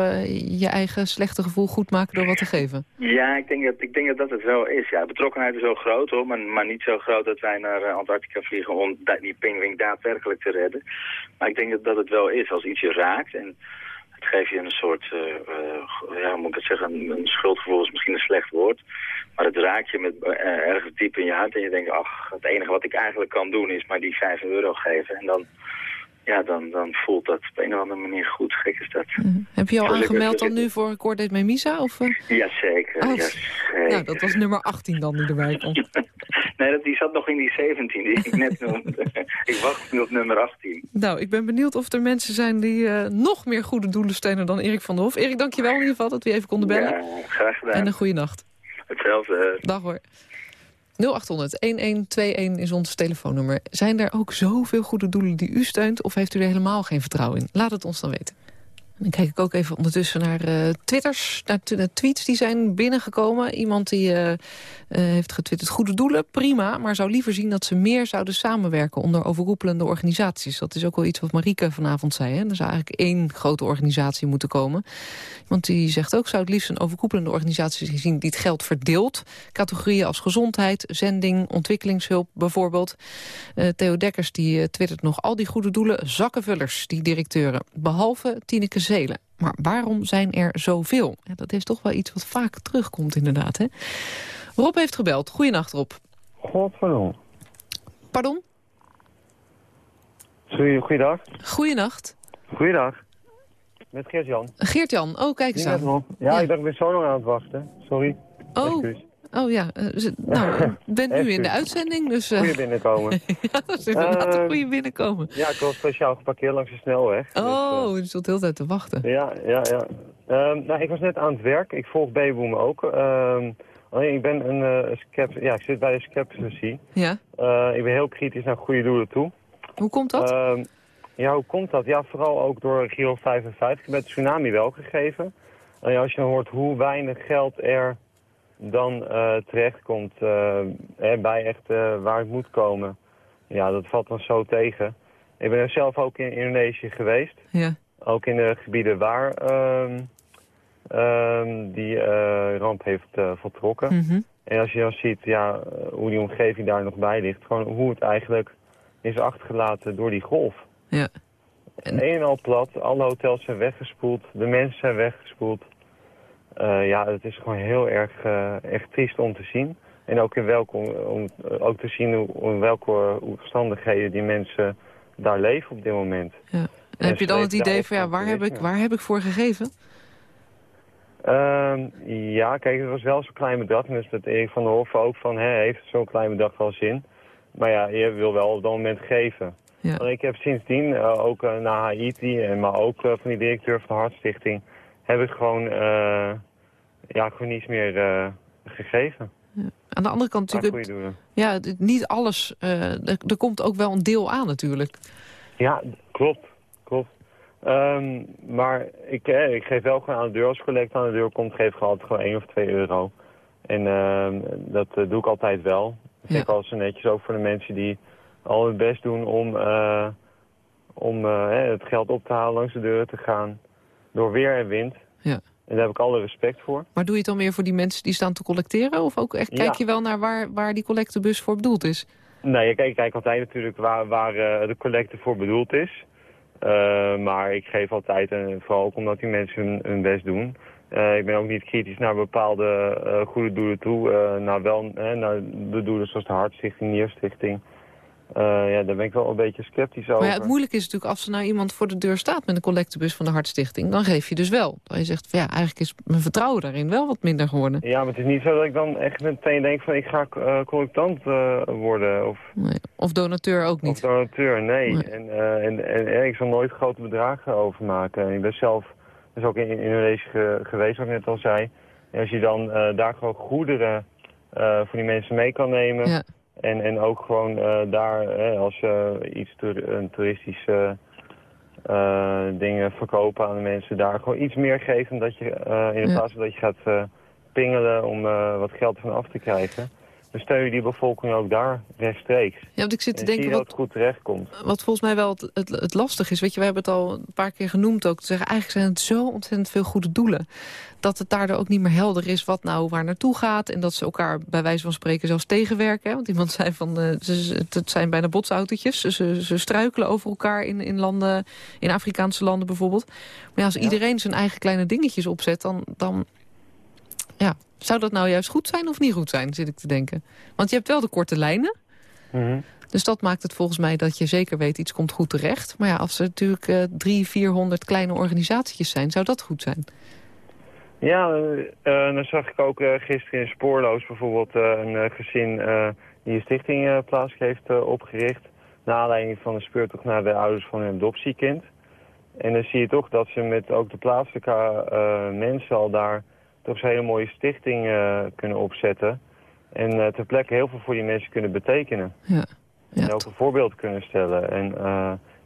je eigen slechte gevoel goed maken door wat te geven? Ja, ik denk dat, ik denk dat dat het wel is. Ja, betrokkenheid is wel groot hoor, maar, maar niet zo groot dat wij naar eh, Antarctica vliegen om die pingwing daadwerkelijk te redden. Maar ik denk dat dat het wel is als iets je raakt en het geeft je een soort, eh, ja, moet ik het zeggen, een, schuldgevoel is misschien een slecht woord. Maar het raakt je met, eh, ergens diep in je hart en je denkt, ach, het enige wat ik eigenlijk kan doen is maar die 5 euro geven. En dan, ja, dan, dan voelt dat op een of andere manier goed. Gek is dat. Heb je al Gelukkig- aangemeld dan nu voor Coordate met Misa? Of, eh? Jazeker, Oh. jazeker. Nou, dat was nummer 18 dan die erbij komt. Nee, dat, die zat nog in die 17 die ik net noemde. ik wacht nu op nummer 18. Nou, ik ben benieuwd of er mensen zijn die eh, nog meer goede doelen steunen dan Erik van der Hof. Erik, dankjewel in ieder geval dat we even konden bellen. Ja, graag gedaan. En een goede nacht. Hetzelfde. Dag hoor. 0800-1121 is ons telefoonnummer. Zijn er ook zoveel goede doelen die u steunt... of heeft u er helemaal geen vertrouwen in? Laat het ons dan weten. Dan kijk ik ook even ondertussen naar eh, twitters, naar, naar tweets die zijn binnengekomen. Iemand die eh, eh, heeft getwitterd goede doelen, prima... maar zou liever zien dat ze meer zouden samenwerken onder overroepelende organisaties. Dat is ook wel iets wat Marieke vanavond zei. Hè? Er zou eigenlijk één grote organisatie moeten komen. Want die zegt ook, zou het liefst een overkoepelende organisatie zien die het geld verdeelt. Categorieën als gezondheid, zending, ontwikkelingshulp bijvoorbeeld. Theo Dekkers die twittert nog al die goede doelen, zakkenvullers, die directeuren. Behalve Tineke Zelen. Maar waarom zijn er zoveel? Ja, dat is toch wel iets wat vaak terugkomt inderdaad. Hè? Rob heeft gebeld. Goeienacht Rob. Godverdomme. Pardon? Sorry, goeiedag. Goeienacht. Goeiedag. Met Geert-Jan. Geert-Jan, oh kijk eens aan. nog. Ja, ik dacht, ik ben zo lang aan het wachten. Sorry. Oh, Excuus. Oh ja, eh, ze- nou, ik ben nu in de uitzending, dus... eh, Goeie binnenkomen. ja, dat is inderdaad een Eh, goede binnenkomen. ja, ik was speciaal geparkeerd langs de snelweg. Dus, Oh, je stond de hele tijd te wachten. ja, ja, ja. Ehm, nou, ik was net aan het werk. Ik volg Babyboom ook. Ehm, alleen ik ben een uh. Ja, ik zit bij de skeptici. Ja, ik ben heel kritisch naar goede doelen toe. hoe komt dat? Ehm, ja, hoe komt dat? Ja, vooral ook door Giro 55. Ik heb het tsunami wel gegeven. En ja, als je dan hoort hoe weinig geld er dan eh terechtkomt eh, hè, bij echt eh, waar het moet komen. Ja, dat valt dan zo tegen. Ik ben er zelf ook in Indonesië geweest. ja. Ook in de gebieden waar ehm, ehm, die ramp heeft voltrokken. Mhm. En als je dan ziet ja, hoe die omgeving daar nog bij ligt, gewoon hoe het eigenlijk is achtergelaten door die golf. Ja. Een en al plat, alle hotels zijn weggespoeld, de mensen zijn weggespoeld. Eh, ja, het is gewoon heel erg, eh, erg triest om te zien. En ook, in welke, om, ook te zien hoe, in welke omstandigheden die mensen daar leven op dit moment. En heb je dan het idee van, ja, waar heb, ik, waar heb ik voor gegeven? Ehm, ja, kijk, het was wel zo'n klein bedrag. Dus dat Erik van der Hof ook van, hè, heeft zo'n klein bedrag wel zin? Maar ja, je wil wel op dat moment geven. Ja. Want ik heb sindsdien, eh, ook uh, naar Haiti, en maar ook van die directeur van de Hartstichting, heb ik gewoon, ja, gewoon niets meer uh, gegeven. Aan de andere kant natuurlijk, ja, niet alles, uh, er, er komt ook wel een deel aan natuurlijk. Ja, klopt, klopt. Um, maar ik, eh, ik geef wel gewoon aan de deur. Als collect aan de deur komt, geef ik altijd gewoon 1 of 2 euro. En uh, dat uh, doe ik altijd wel. Dat vind ik altijd zo netjes, ook voor de mensen die al hun best doen om, uh, om het geld op te halen, langs de deuren te gaan. Door weer en wind. En daar heb ik alle respect voor. Maar doe je het dan meer voor die mensen die staan te collecteren? Of ook echt, kijk Ja. je wel naar waar, waar die collectebus voor bedoeld is? Nee, kijk, kijk altijd natuurlijk waar, waar uh, de collecte voor bedoeld is. Eh, maar ik geef altijd, en vooral ook omdat die mensen hun, hun best doen. Eh, ik ben ook niet kritisch naar bepaalde goede doelen toe. naar, wel, naar de doelen zoals de Hartstichting, Nierstichting. Uh, ja, daar ben ik wel een beetje sceptisch over. Maar ja, het moeilijke is natuurlijk als er nou iemand voor de deur staat... met een collectebus van de Hartstichting, dan geef je dus wel. Dan je zegt, van, ja, eigenlijk is mijn vertrouwen daarin wel wat minder geworden. Ja, maar het is niet zo dat ik dan echt meteen denk van... ik ga uh, collectant uh, worden. Of, nee. of donateur ook niet. Of donateur, nee. nee. En, en, en, en, ik zal nooit grote bedragen overmaken. En ik ben zelf dus ook in, in Indonesië geweest, wat ik net al zei. En als je dan daar gewoon goederen voor die mensen mee kan nemen... Ja en, en ook gewoon uh, daar, als je iets toer, een toeristische uh, dingen verkopen aan de mensen, daar gewoon iets meer geven dat je uh, in plaats van dat je gaat pingelen om wat geld van af te krijgen. Dan steun je die bevolking ook daar rechtstreeks. Ja, want ik zit te denken wat, het goed terecht komt. Wat volgens mij wel het, het, het, lastig is, weet je, we hebben het al een paar keer genoemd ook, te zeggen, eigenlijk zijn het zo ontzettend veel goede doelen dat het daardoor ook niet meer helder is wat nou waar naartoe gaat. En dat ze elkaar bij wijze van spreken zelfs tegenwerken. Want iemand zei van, uh, ze, het zijn bijna botsautootjes. Ze, ze struikelen over elkaar in, in landen, in Afrikaanse landen bijvoorbeeld. Maar ja, als iedereen zijn eigen kleine dingetjes opzet, dan, dan ja, zou dat nou juist goed zijn of niet goed zijn, zit ik te denken. Want je hebt wel de korte lijnen. Mm Dus dat maakt het volgens mij dat je zeker weet, iets komt goed terecht. Maar ja, als er natuurlijk uh, drie, vierhonderd kleine organisaties zijn, zou dat goed zijn. Ja, uh, dan zag ik ook gisteren in Spoorloos bijvoorbeeld een gezin die een stichting plaats heeft opgericht. Naar aanleiding van een speurtocht naar de ouders van hun adoptiekind. En dan zie je toch dat ze met ook de plaatselijke mensen al daar toch een hele mooie stichting kunnen opzetten. En ter plekke heel veel voor die mensen kunnen betekenen. Ja. ja en ook een voorbeeld kunnen stellen. En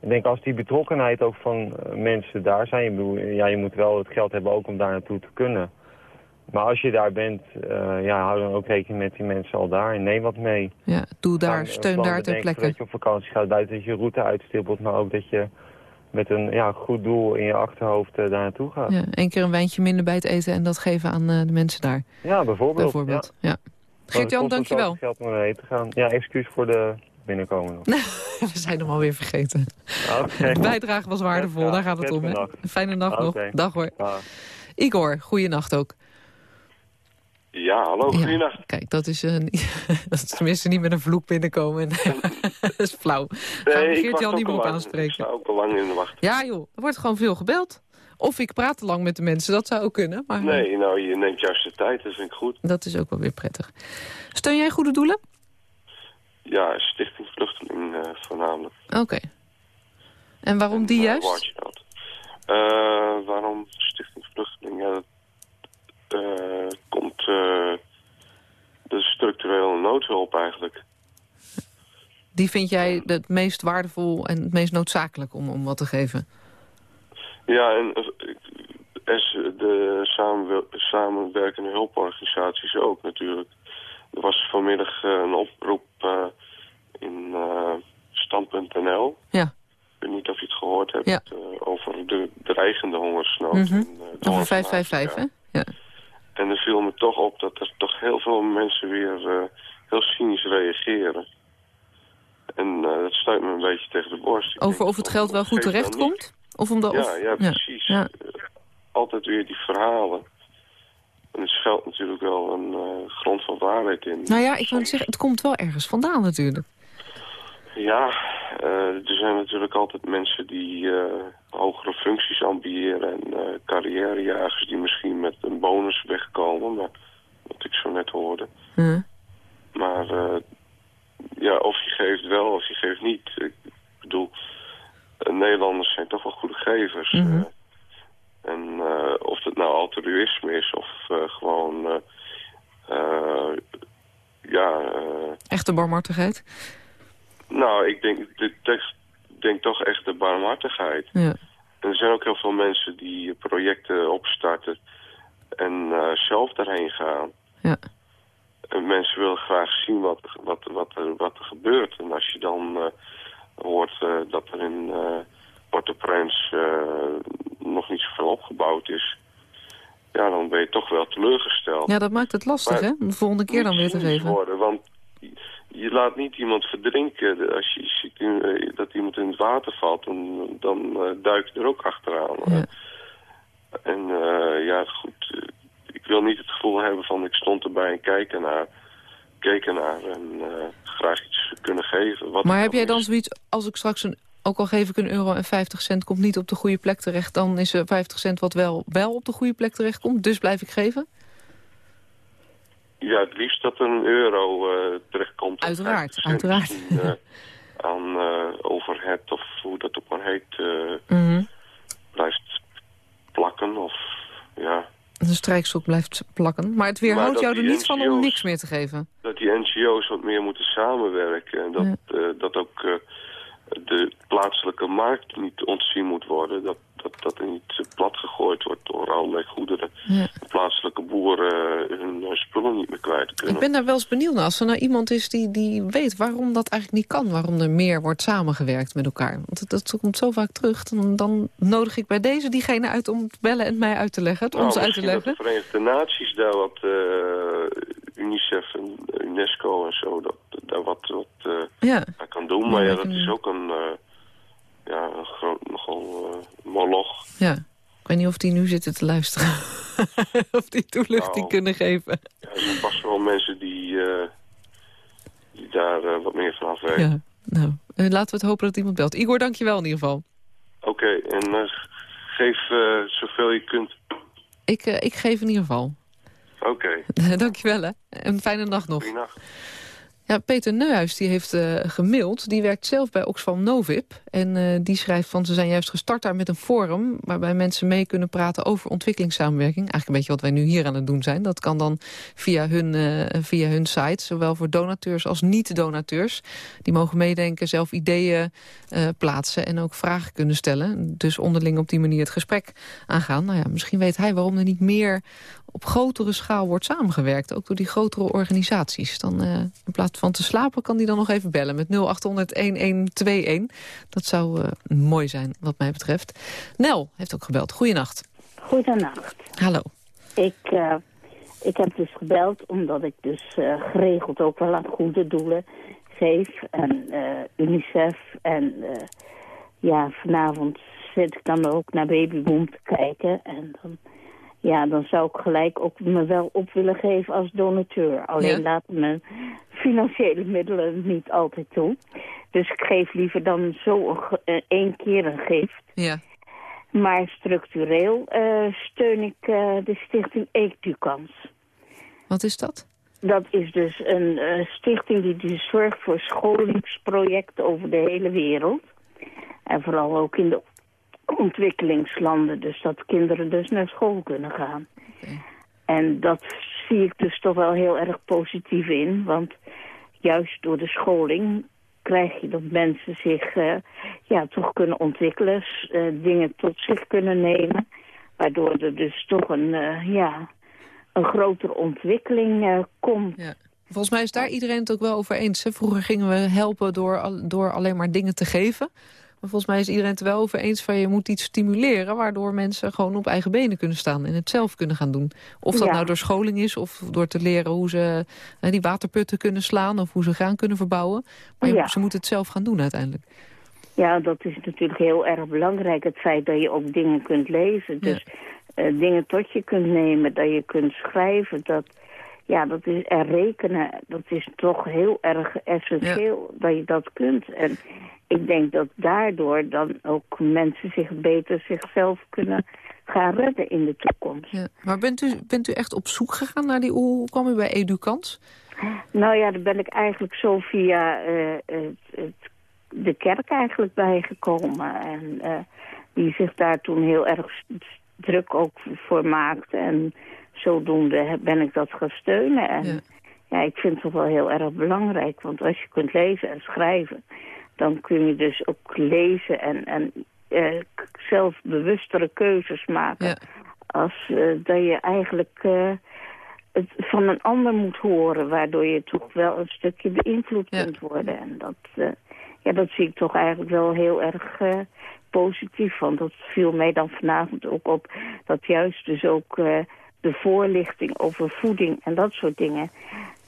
ik denk als die betrokkenheid ook van mensen daar zijn... Bedoel, ja, je moet wel het geld hebben ook om daar naartoe te kunnen. Maar als je daar bent, uh, ja, hou dan ook rekening met die mensen al daar en neem wat mee. Ja, doe daar, steun daar ter plekke. Dat je op vakantie gaat, buiten dat je route uitstippelt, maar ook dat je met een ja, goed doel in je achterhoofd uh, daar naartoe gaat. Ja, één keer een wijntje minder bij het eten en dat geven aan uh, de mensen daar. Ja, bijvoorbeeld. bijvoorbeeld. Ja. ja. Geert-Jan, dankjewel. Geld om te gaan. Ja, excuus voor de binnenkomen nog. We zijn hem alweer vergeten. Okay. De bijdrage was waardevol, ja, daar gaat het om. Hè? Fijne nacht okay. nog. Dag hoor. Ja. Igor, goeienacht ook. Ja, hallo. Ja, kijk, dat is, een, dat is tenminste niet met een vloek binnenkomen. dat is flauw. Nee, Gaan Geert Jan niet meer op aanspreken. Ik sta ook al lang in de wacht. Ja joh, er wordt gewoon veel gebeld. Of ik praat te lang met de mensen, dat zou ook kunnen. Maar... Nee, nou, je neemt juist de tijd, dat vind ik goed. Dat is ook wel weer prettig. Steun jij goede doelen? Ja, Stichting Vluchteling uh, voornamelijk. Oké. Okay. En waarom die juist? Uh, waarom Stichting Vluchteling? Ja, dat uh, komt de structurele noodhulp eigenlijk. Die vind jij het meest waardevol en het meest noodzakelijk om, om wat te geven? Ja, en de samenwer samenwerkende hulporganisaties ook natuurlijk. Er was vanmiddag een oproep uh, in uh, stand.nl. Ja. Ik weet niet of je het gehoord hebt ja. uh, over de dreigende hongersnood. Mm -hmm. in, over 555, hè? Ja. En er viel me toch op dat er toch heel veel mensen weer heel cynisch reageren. En dat stuit me een beetje tegen de borst. Ik over of het geld wel goed terecht komt? Of omdat, ja, ja, precies. Ja. Altijd weer die verhalen. En er schuilt natuurlijk wel een grond van waarheid in. Nou ja, ik wil zeggen, het komt wel ergens vandaan natuurlijk. Ja, uh, er zijn natuurlijk altijd mensen die uh, hogere functies ambiëren... en carrièrejagers die misschien met een bonus wegkomen, maar, wat ik zo net hoorde. -huh. Maar ja, of je geeft wel of je geeft niet. Ik bedoel, Nederlanders zijn toch wel goede gevers... Mm -hmm. En uh, of het nou altruïsme is of uh, gewoon... Uh, ja... Echte barmhartigheid? Nou, ik denk, ik denk toch echt de barmhartigheid. Ja. En er zijn ook heel veel mensen die projecten opstarten en zelf daarheen gaan. Ja. En mensen willen graag zien wat, wat, wat, er, wat er gebeurt. En als je dan hoort dat er in... Port-au-Prince nog niet zoveel opgebouwd is... ja, dan ben je toch wel teleurgesteld. Ja, dat maakt het lastig, maar hè? Om de volgende keer dan weer te geven. Worden, want laat niet iemand verdrinken. Als je ziet uh, dat iemand in het water valt, dan, dan uh, duik je er ook achteraan. Ja. En ja, goed, ik wil niet het gevoel hebben van ik stond erbij en kijk ernaar, keek ernaar en graag iets kunnen geven. Wat maar heb jij dan zoiets, als ik straks een ook al geef ik een euro en 50 cent komt niet op de goede plek terecht... dan is er 50 cent wat wel, wel op de goede plek terecht komt. Dus blijf ik geven? Ja, het liefst dat een euro uh, terechtkomt. Uiteraard, uiteraard. Uh, aan uh, overhead of hoe dat ook maar heet... Mm blijft plakken of ja... De strijkstok blijft plakken. Maar het weerhoudt jou er niet van om niks meer te geven? Dat die NGO's wat meer moeten samenwerken. En dat, ja. dat ook de plaatselijke markt niet ontzien moet worden. Dat, dat, dat er niet plat gegooid wordt door allerlei goederen. Ja. De plaatselijke boeren hun spullen niet meer kwijt kunnen. Ik ben daar wel eens benieuwd naar. Als er nou iemand is die, die weet waarom dat eigenlijk niet kan. Waarom er meer wordt samengewerkt met elkaar. Want dat, komt zo vaak terug. Dan, dan, nodig ik bij deze diegene uit om te bellen en mij uit te leggen. Het nou, ons uit te leggen. de Verenigde Naties daar wat... Uh, UNICEF en UNESCO en zo, dat, daar wat, wat uh, ja. kan doen. Maar ja, dat is ook een, uh, ja, een groot, nogal uh, moloch. Ja, ik weet niet of die nu zitten te luisteren. of die toelichting nou, kunnen geven. Ja, er zijn vast wel mensen die, die daar wat meer van af weten. Ja, nou, laten we het hopen dat iemand belt. Igor, dank je wel in ieder geval. Oké, en geef zoveel je kunt. Ik, ik geef in ieder geval. Oké. Okay. Dankjewel, hè. Een fijne nacht nog. Goeienacht. Ja, Peter Neuhuis die heeft uh, gemaild. Die werkt zelf bij Oxfam Novib. En uh, die schrijft van ze zijn juist gestart daar met een forum... waarbij mensen mee kunnen praten over ontwikkelingssamenwerking. Eigenlijk een beetje wat wij nu hier aan het doen zijn. Dat kan dan via hun, uh, via hun site. Zowel voor donateurs als niet-donateurs. Die mogen meedenken, zelf ideeën plaatsen... en ook vragen kunnen stellen. Dus onderling op die manier het gesprek aangaan. Nou ja, misschien weet hij waarom er niet meer op grotere schaal wordt samengewerkt. Ook door die grotere organisaties. Dan, in plaats van te slapen kan die dan nog even bellen met 0800-1121. Dat zou uh, mooi zijn wat mij betreft. Nel heeft ook gebeld. Goedenacht. Goedenacht. Hallo. Ik, uh, ik heb dus gebeld omdat ik dus geregeld ook wel aan goede doelen geef. En UNICEF. En ja, vanavond zit ik dan ook naar Babyboom te kijken. En dan ja, dan zou ik gelijk ook me wel op willen geven als donateur. Alleen ja? laten mijn financiële middelen niet altijd toe. Dus ik geef liever dan zo een, één keer een gift. Ja. Maar structureel uh, steun ik uh, de stichting Eekdukans. Wat is dat? Dat is dus een uh, stichting die dus zorgt voor scholingsprojecten over de hele wereld. En vooral ook in de ontwikkelingslanden. Dus dat kinderen dus naar school kunnen gaan. En dat zie ik dus toch wel heel erg positief in. Want juist door de scholing krijg je dat mensen zich uh, ja, toch kunnen ontwikkelen. Uh, dingen tot zich kunnen nemen. Waardoor er dus toch een, uh, ja, een grotere ontwikkeling komt. Ja. Volgens mij is daar iedereen het ook wel over eens. Hè? Vroeger gingen we helpen door, door alleen maar dingen te geven. Maar volgens mij is iedereen het wel over eens van je moet iets stimuleren... waardoor mensen gewoon op eigen benen kunnen staan en het zelf kunnen gaan doen. Of dat nou door scholing is of door te leren hoe ze die waterputten kunnen slaan... of hoe ze graan kunnen verbouwen. Maar ze moeten het zelf gaan doen uiteindelijk. Ja, dat is natuurlijk heel erg belangrijk. Het feit dat je ook dingen kunt lezen. Dus uh, dingen tot je kunt nemen, dat je kunt schrijven. Dat, ja, dat is er rekenen. Dat is toch heel erg essentieel dat je dat kunt. En ik denk dat daardoor dan ook mensen zich beter zichzelf kunnen gaan redden in de toekomst. Ja. Maar bent u, bent u echt op zoek gegaan naar die... Hoe kwam u bij Educant? Nou ja, daar ben ik eigenlijk zo via uh, het, het, de kerk eigenlijk bijgekomen. En uh, die zich daar toen heel erg druk ook voor maakte. En zodoende ben ik dat gaan steunen. En ja. ja, ik vind het wel heel erg belangrijk. Want als je kunt lezen en schrijven dan kun je dus ook lezen en, en uh, zelf bewustere keuzes maken. Als uh, dat je eigenlijk uh, het van een ander moet horen, waardoor je toch wel een stukje beïnvloed ja. kunt worden. En dat, ja, dat zie ik toch eigenlijk wel heel erg positief. Want dat viel mij dan vanavond ook op dat juist dus ook de voorlichting over voeding en dat soort dingen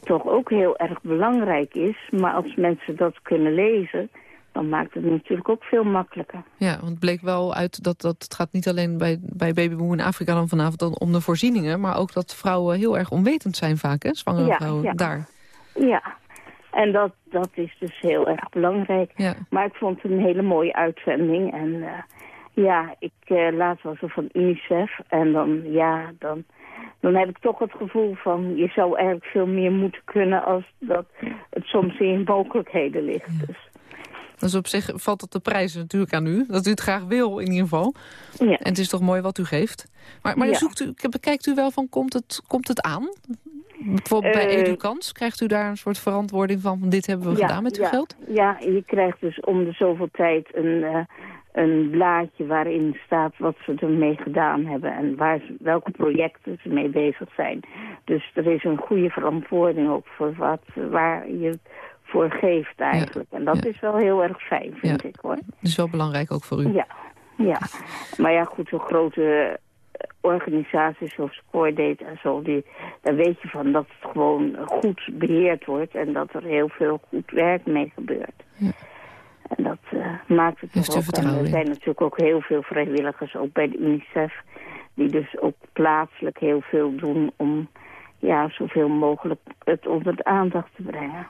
toch ook heel erg belangrijk is. Maar als mensen dat kunnen lezen, dan maakt het natuurlijk ook veel makkelijker. Ja, want het bleek wel uit dat, dat het gaat niet alleen bij, bij babyboom in Afrika dan vanavond om de voorzieningen, maar ook dat vrouwen heel erg onwetend zijn vaak, hè, zwangere Ja, vrouwen ja. daar. Ja, en dat, dat is dus heel erg belangrijk. Ja. Maar ik vond het een hele mooie uitzending. En eh, ja, ik uh, laatst was er van UNICEF. En dan, ja, dan, dan heb ik toch het gevoel van... je zou eigenlijk veel meer moeten kunnen als dat het soms in mogelijkheden ligt. Dus, Dus op zich valt het de prijs natuurlijk aan u. Dat u het graag wil in ieder geval. ja. En het is toch mooi wat u geeft. Maar, maar Ja. zoekt u, bekijkt u wel van, komt het, komt het aan? Bijvoorbeeld bij Eh, Educans, krijgt u daar een soort verantwoording van... van dit hebben we Ja, gedaan met uw ja. geld? Ja, je krijgt dus om de zoveel tijd een, eh, een blaadje waarin staat wat ze ermee gedaan hebben en waar ze, welke projecten ze mee bezig zijn. Dus er is een goede verantwoording ook voor wat, waar je voor geeft eigenlijk. En dat ja. is wel heel erg fijn, vind Ja. ik hoor. Dat is wel belangrijk ook voor u. Ja, ja. Maar ja, goed, zo'n grote organisaties zoals Coordate en zo, die, daar weet je van dat het gewoon goed beheerd wordt en dat er heel veel goed werk mee gebeurt. En dat eh, maakt het Heeft toch ook. Vertrouwen er zijn natuurlijk ook heel veel vrijwilligers, ook bij de UNICEF, die dus ook plaatselijk heel veel doen om ja, zoveel mogelijk het onder de aandacht te brengen.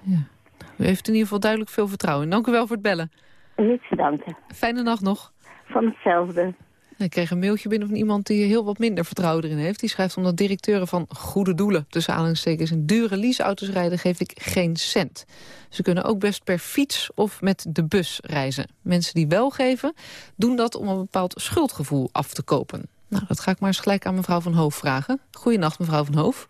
U heeft in ieder geval duidelijk veel vertrouwen. Dank u wel voor het bellen. Niets te danken. Fijne nacht nog. Van hetzelfde. Ik kreeg een mailtje binnen van iemand die heel wat minder vertrouwen erin heeft. Die schrijft omdat directeuren van goede doelen... tussen aanhalingstekens in dure leaseauto's rijden... geef ik geen cent. Ze kunnen ook best per fiets of met de bus reizen. Mensen die wel geven, doen dat om een bepaald schuldgevoel af te kopen. Nou, dat ga ik maar eens gelijk aan mevrouw Van Hoof vragen. Goedenacht, mevrouw Van Hoof.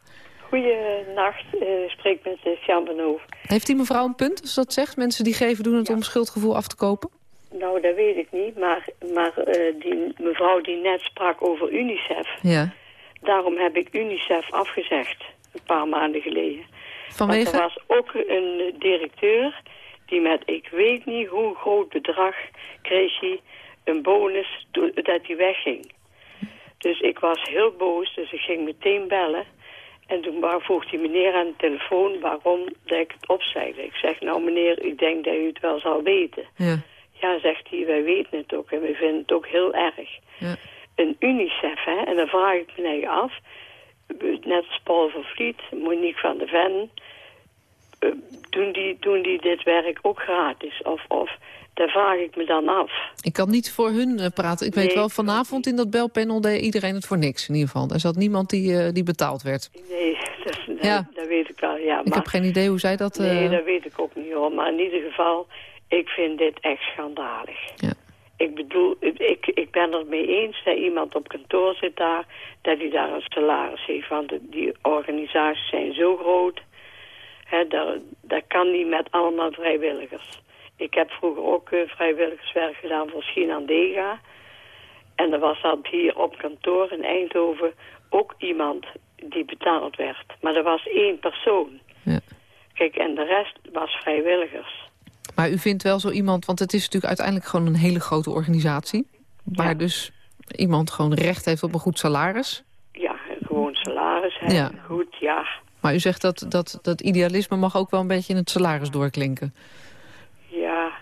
Goeienacht, uh, spreek met uh, Sjaan van Hoof. Heeft die mevrouw een punt als dat zegt? Mensen die geven doen het om schuldgevoel af te kopen? Nou, dat weet ik niet, maar, maar uh, die mevrouw die net sprak over UNICEF... Ja. daarom heb ik UNICEF afgezegd, een paar maanden geleden. Vanwege? Want er was ook een directeur die met ik weet niet hoe groot bedrag kreeg hij een bonus dat hij wegging. Dus ik was heel boos, dus ik ging meteen bellen... En toen vroeg die meneer aan de telefoon waarom dat ik het opzegde. Ik zeg, nou meneer, ik denk dat u het wel zal weten. Ja. Ja, zegt hij, wij weten het ook en we vinden het ook heel erg. Ja. Een UNICEF, hè, en dan vraag ik me eigen af... net als Paul van Vliet, Monique van der Ven... Uh, doen, die, doen die dit werk ook gratis? Of, of daar vraag ik me dan af. Ik kan niet voor hun uh, praten. Ik weet wel, vanavond in dat belpanel deed iedereen het voor niks in ieder geval. Er zat niemand die, uh, die betaald werd. Nee, dat, Ja. dat weet ik wel. Ja, Ik maar, heb geen idee hoe zij dat... Nee, eh, dat weet ik ook niet hoor. Maar in ieder geval, ik vind dit echt schandalig. Ja. Ik bedoel, ik, ik ben het mee eens dat iemand op kantoor zit daar... dat hij daar een salaris heeft. Want de- die organisaties zijn zo groot... Hè, dat, dat kan niet met allemaal vrijwilligers. Ik heb vroeger ook eh, vrijwilligerswerk gedaan voor Schinandega. En er was dat hier op kantoor in Eindhoven ook iemand die betaald werd. Maar er was één persoon. Ja. Kijk, en de rest was vrijwilligers. Maar u vindt wel zo iemand, want het is natuurlijk uiteindelijk gewoon een hele grote organisatie. Waar dus iemand gewoon recht heeft op een goed salaris. Ja, gewoon salaris. Hè. Ja. Goed, ja. Maar u zegt dat, dat dat idealisme mag ook wel een beetje in het salaris doorklinken. Ja,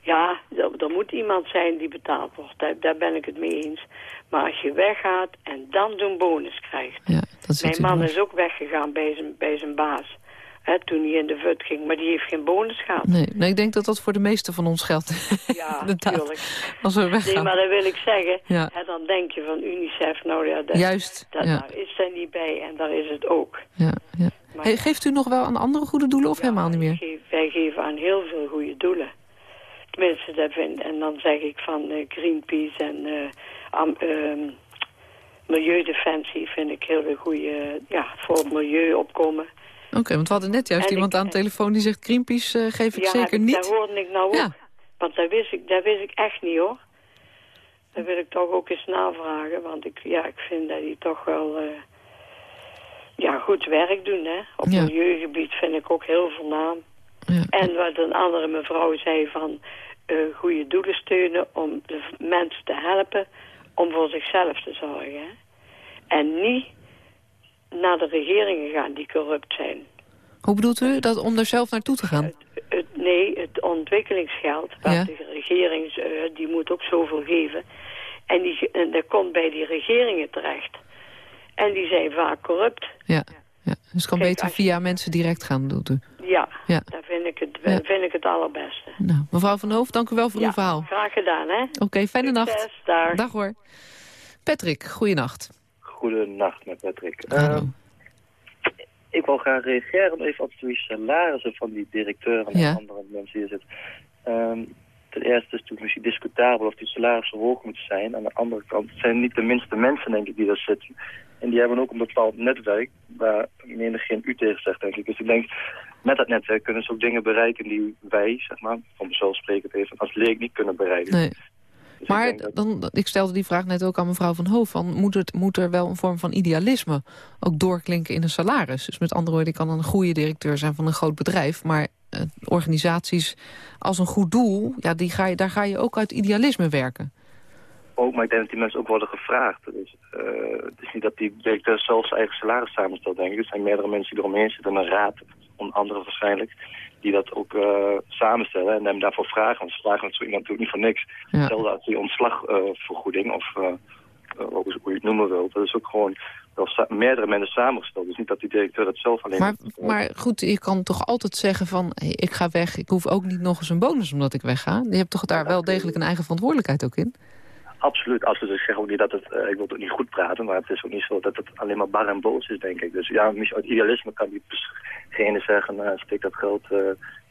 ja er, moet iemand zijn die betaald wordt. Daar, daar ben ik het mee eens. Maar als je weggaat en dan zo'n bonus krijgt. Ja, dat Mijn man is ook weggegaan bij zijn, bij zijn baas. Hè, toen hij in de VUT ging. Maar die heeft geen bonus gehad. Nee, nee, ik denk dat dat voor de meeste van ons geldt. Ja, natuurlijk. Als we Nee, weggaan. maar dan wil ik zeggen, Ja. hè, dan denk je van UNICEF, nou ja, dat, Juist, dat, ja. daar is er niet bij en daar is het ook. Ja, ja. Maar Hey, geeft u nog wel aan andere goede doelen of helemaal niet meer? Wij geven aan heel veel goede doelen. Tenminste, dat vind En dan zeg ik van eh, Greenpeace en ehm, Milieudefensie vind ik heel goede, ja, voor het milieu opkomen. Oké, want we hadden net juist En iemand ik- aan de telefoon die zegt... Greenpeace eh, geef ik ja, zeker niet. Dat hoorde ik nou ook. Ja. Want dat wist, ik, dat wist ik echt niet hoor. Dat wil ik toch ook eens navragen. Want ik, ja, ik vind dat die toch wel eh, ja, goed werk doen. Hè? Op Ja. milieugebied vind ik ook heel voornaam. Ja. En wat een andere mevrouw zei van eh, goede doelen steunen om de mensen te helpen om voor zichzelf te zorgen. Hè? En niet naar de regeringen gaan die corrupt zijn. Hoe bedoelt u dat om er zelf naartoe te gaan? Het, nee, het ontwikkelingsgeld, waar Ja. de regering, eh, die moet ook zoveel geven. En, die, en dat komt bij die regeringen terecht. En die zijn vaak corrupt. Ja, ja. dus het kan Kijk, beter je- via mensen direct gaan, bedoelt u? Ja, Ja. daar vind ik, het, Ja. vind ik het allerbeste. Nou, mevrouw Van Hoofd, dank u wel voor Ja, uw verhaal. Graag gedaan, hè? Oké, fijne nacht. Dag. Dag hoor. Patrick, goeienacht. Goedenacht met Patrick. Hallo. Eh, ik wil graag reageren even op die salarissen van die directeuren en Ja. andere mensen die hier zitten. Ehm, ten eerste is het natuurlijk misschien discutabel of die salarissen hoog moeten zijn. Aan de andere kant het zijn niet de minste mensen, denk ik, die daar zitten. En die hebben ook een bepaald netwerk waar menig geen u tegen zegt, denk ik. Dus ik denk, met dat netwerk kunnen ze ook dingen bereiken die wij, zeg maar, van mezelf sprekend even, als leek niet kunnen bereiken. Nee. Dus Maar ik dat- dan, ik stelde die vraag net ook aan mevrouw Van Hoofd. Van, moet, het, moet er wel een vorm van idealisme ook doorklinken in een salaris? Dus met andere woorden, ik kan een goede directeur zijn van een groot bedrijf... maar eh, organisaties als een goed doel, ja, die ga je, daar ga je ook uit idealisme werken. Ook, maar ik denk dat die mensen ook worden gevraagd. Dus, het is niet dat die directeur zelf zijn eigen salaris samenstelt, denk ik. Er zijn meerdere mensen die eromheen zitten, een raad, onder andere waarschijnlijk, die dat ook eh, samenstellen en hem daarvoor vragen. Want ze vragen zo iemand natuurlijk niet voor niks. Ja. Hetzelfde als die ontslagvergoeding of eh, eh, hoe je het noemen wilt. Dat is ook gewoon meerdere mensen samengesteld. Dus niet dat die directeur het zelf alleen... Maar, maar goed, je kan toch altijd zeggen van... hey, ik ga weg, ik hoef ook niet nog eens een bonus omdat ik wegga. Je hebt toch daar wel degelijk een eigen verantwoordelijkheid ook in? Absoluut, absoluut. Ik zeg ook niet dat het, eh, ik wil het ook niet goed praten, maar het is ook niet zo dat het alleen maar bar en boos is, denk ik. Dus ja, misschien uit idealisme kan diegene zeggen, uh, steek dat geld uh,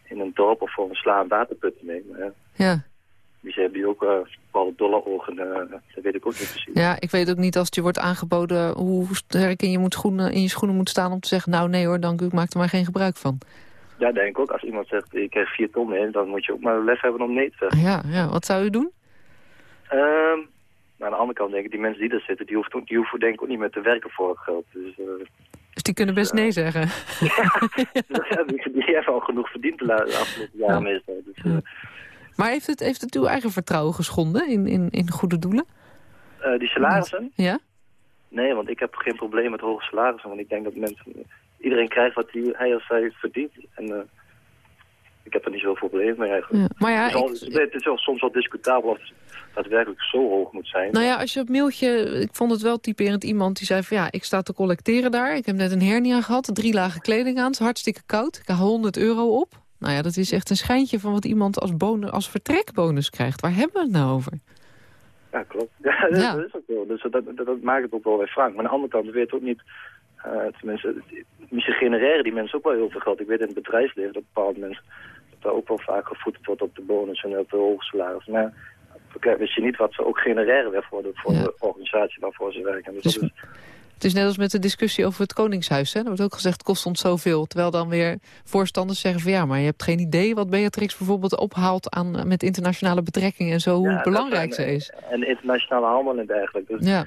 in een dorp of voor een sla- en waterput mee. Maar, Ja. Die hebben die ook uh, bepaalde dollarogen, uh, dat weet ik ook niet precies. Ja, ik weet ook niet als het je wordt aangeboden hoe sterk in je, moet schoenen, in je schoenen moet staan om te zeggen... nou nee hoor, dank u, ik maak er maar geen gebruik van. Ja, denk ik ook. Als iemand zegt, ik krijg vier ton mee, dan moet je ook maar lef hebben om nee te zeggen. Ja, ja. wat zou u doen? Um, maar aan de andere kant denk ik, die mensen die er zitten, die hoeven, die hoeven denk ik ook niet meer te werken voor het geld. Dus, uh, dus die kunnen best nee zeggen? ja, die, die hebben al genoeg verdiend de afgelopen jaren ja. meestal. Dus, uh, maar heeft het, heeft het uw eigen vertrouwen geschonden in, in, in goede doelen? Uh, die salarissen? Ja? Nee, want ik heb geen probleem met hoge salarissen. Want ik denk dat mensen, iedereen krijgt wat hij, hij of zij verdient. En ik heb er niet zoveel probleem mee eigenlijk. Ja, maar ja, het, is al, ik... het is wel, soms wel discutabel of het werkelijk zo hoog moet zijn. Nou ja, als je op mailtje, ik vond het wel typerend iemand die zei van ja, ik sta te collecteren daar. Ik heb net een hernia gehad, drie lagen kleding aan, het is hartstikke koud. Ik haal 100 euro op. Nou ja, dat is echt een schijntje van wat iemand als, bonus, als vertrekbonus krijgt. Waar hebben we het nou over? Ja, klopt. Ja, dat, ja. is ook wel. Dus dat, dat, dat, maakt het ook wel weer frank. Maar aan de andere kant, we weten ook niet... Uh, tenminste, misschien genereren die mensen ook wel heel veel geld. Ik weet in het bedrijfsleven dat bepaalde mensen... daar ook wel vaak gevoed wordt op de bonus en op de hoge salaris. Maar wist je niet wat ze ook genereren weer voor de, voor ja. de organisatie waarvoor ze werken. Dus, dus is, het is net als met de discussie over het Koningshuis. Hè? Er wordt ook gezegd, het kost ons zoveel. Terwijl dan weer voorstanders zeggen van ja, maar je hebt geen idee wat Beatrix bijvoorbeeld ophaalt aan, met internationale betrekkingen en zo, hoe ja, belangrijk ze is. En internationale handel en dergelijke. Dus ja.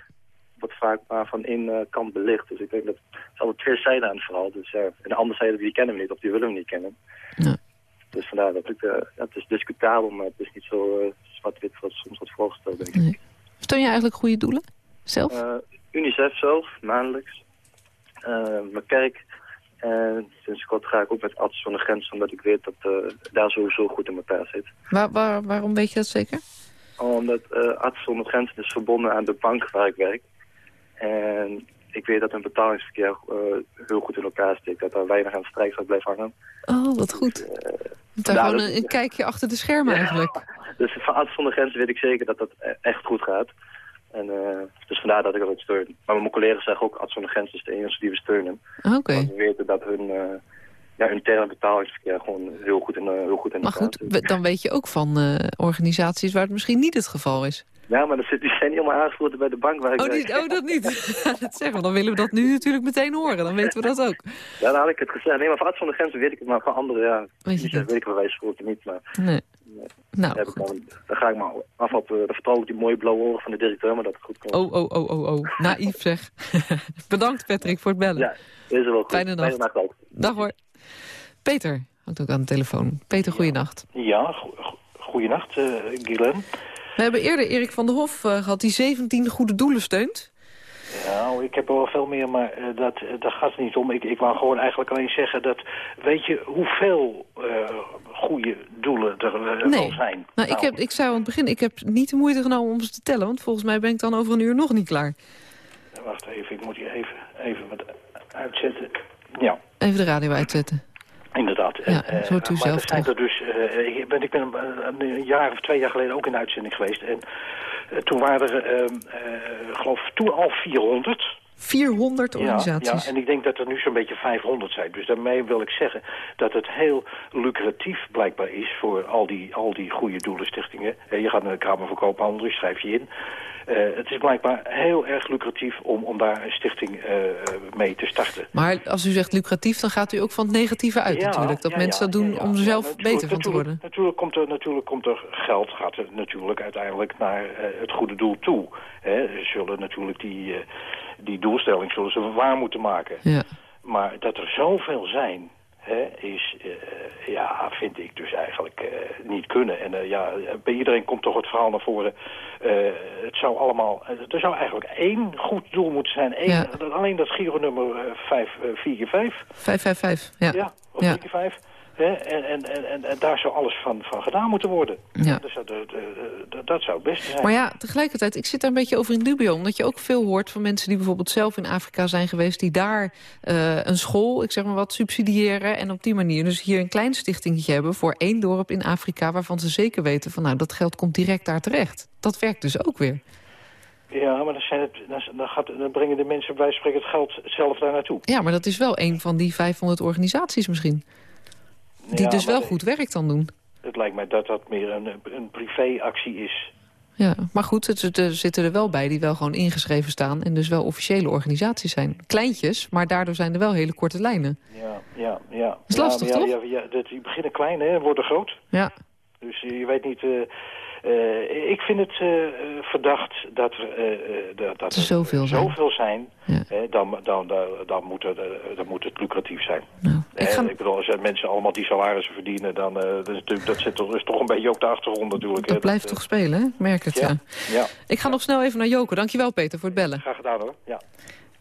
wordt vaak maar van één uh, kant belicht. Dus ik denk dat het altijd twee zijden aan het verhaal. Dus ja, en de andere zijde die kennen we niet of die willen we niet kennen. Ja. Dus vandaar dat ik, uh, ja, het is discutabel, maar het is niet zo uh, zwart-wit wat soms wordt voorgesteld, denk ik. Nee. Steun je eigenlijk goede doelen? Zelf? Uh, UNICEF zelf, maandelijks. mijn kerk. En sinds kort ga ik ook met artsen zonder grens, omdat ik weet dat daar sowieso goed in elkaar zit. Waar, waar, waarom weet je dat zeker? Omdat artsen zonder grenzen is verbonden aan de bank waar ik werk. En ik weet dat een betalingsverkeer heel goed in elkaar steekt. Dat er weinig aan de strijk zal blijven hangen. Oh, wat goed. Dus, daar gewoon een, een, kijkje achter de schermen ja. eigenlijk. Dus van arts zonder grenzen weet ik zeker dat dat echt goed gaat. En, uh, dus vandaar dat ik dat steun. Maar mijn collega's zeggen ook arts zonder grenzen is de enige die we steunen. Oké. Okay. We weten dat hun, uh, ja, interne betalingsverkeer gewoon heel goed in, uh, heel goed in Maar goed, dan weet je ook van organisaties waar het misschien niet het geval is. Ja, maar zit, die zijn niet helemaal aangesloten bij de bank waar ik oh, die, oh, dat niet. dat zeggen, dan willen we dat nu natuurlijk meteen horen. Dan weten we dat ook. Ja, dan had ik het gezegd. Nee, maar van arts zonder grenzen weet ik het, maar van anderen, ja. Weet je weet ik bij wijze van niet, maar... Nee. nee. Nou, dan, dan, ga ik maar af op de vertrouwen op die mooie blauwe ogen van de directeur, maar dat het goed komt. Oh, oh, oh, oh, oh. Naïef zeg. Bedankt Patrick voor het bellen. Ja, is er wel goed. Fijne nacht. Fijne nacht ook. Dag hoor. Peter, hangt ook aan de telefoon. Peter, ja. goeienacht. Ja, go goeienacht, uh, Guilaine. We hebben eerder Erik van der Hof uh, gehad die 17 goede doelen steunt. Nou, ik heb er wel veel meer, maar uh, dat, dat gaat er niet om. Ik, ik wou gewoon eigenlijk alleen zeggen dat... Weet je hoeveel uh, goede doelen er nee. zijn? Nou, Ik, heb, ik zou aan het begin, ik heb niet de moeite genomen om ze te tellen. Want volgens mij ben ik dan over een uur nog niet klaar. Wacht even, ik moet hier even, even wat uitzetten. Ja. Even de radio uitzetten. Inderdaad. Ja, zo u maar zelf er toch? er dus, uh, ik ben, ik ben een, een, jaar of twee jaar geleden ook in de uitzending geweest. En uh, toen waren er, uh, geloof toen al 400. 400 organisaties? Ja, ja, en ik denk dat er nu zo'n beetje 500 zijn. Dus daarmee wil ik zeggen dat het heel lucratief blijkbaar is voor al die, al die goede doelenstichtingen. je gaat naar de Kamer van Koophandel, je schrijf je in. Uh, het is blijkbaar heel erg lucratief om, om daar een stichting uh, mee te starten. Maar als u zegt lucratief, dan gaat u ook van het negatieve uit ja, natuurlijk. Dat ja, mensen dat doen om er zelf beter van te worden. Natuurlijk komt, er, natuurlijk komt er geld, gaat er natuurlijk uiteindelijk naar uh, het goede doel toe. Hè. Zullen natuurlijk die, die doelstelling zullen ze waar moeten maken. Ja. Maar dat er zoveel zijn, Hè, is, uh, ja, vind ik dus eigenlijk uh, niet kunnen. En uh, ja, bij iedereen komt toch het verhaal naar voren. het zou allemaal, er zou eigenlijk één goed doel moeten zijn. Één, Ja. Alleen dat Giro-nummer 545. 555, ja. Ja, of Ja. 45. En, en, en, en, daar zou alles van, van gedaan moeten worden. Ja. Dat, de- de- dat zou het beste zijn. Maar ja, tegelijkertijd, ik zit daar een beetje over in dubio. Omdat je ook veel hoort van mensen die bijvoorbeeld zelf in Afrika zijn geweest... die daar eh, een school, ik zeg maar wat, subsidiëren... en op die manier dus hier een klein stichtingetje hebben... voor één dorp in Afrika waarvan ze zeker weten... van nou, dat geld komt direct daar terecht. Dat werkt dus ook weer. Ja, maar dan, zijn het, dan, dan, gaat, dan brengen de mensen bij spreken het geld zelf daar naartoe. Ja, maar dat is wel een van die 500 organisaties misschien. Die Ja, dus wel goed werk dan doen. Het lijkt mij dat dat meer een, een privéactie is. Ja, maar goed, het, er zitten er wel bij die wel gewoon ingeschreven staan... en dus wel officiële organisaties zijn. Kleintjes, maar daardoor zijn er wel hele korte lijnen. Ja, ja, ja. Is ja, lastig, ja, toch? Ja, ja, dat, die beginnen klein hè, en worden groot. Ja. Dus je weet niet... eh, eh, ik vind het eh, verdacht dat er, eh, dat, dat er zoveel zijn. zoveel zijn. hè, dan, dan, dan, dan, moet dan moet het lucratief zijn. Nou, ik, ga, ik bedoel, als er mensen allemaal die salarissen verdienen... dan dat, is natuurlijk, dat zit toch, is toch een beetje ook de achtergrond natuurlijk. hè. dat blijft eh, toch spelen, hè? Ik merk het, ja. Ja, Ik ga nog snel even naar Joke. Dankjewel, Peter, voor het bellen. graag gedaan hoor. Ja.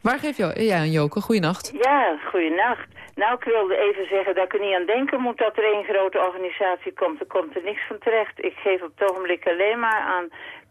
Waar geef jij aan Joke? Goeienacht. Ja, goeienacht. Nou, ik wilde even zeggen dat ik er niet aan denken moet dat er één grote organisatie komt. Er komt er niks van terecht. Ik geef op het ogenblik alleen maar aan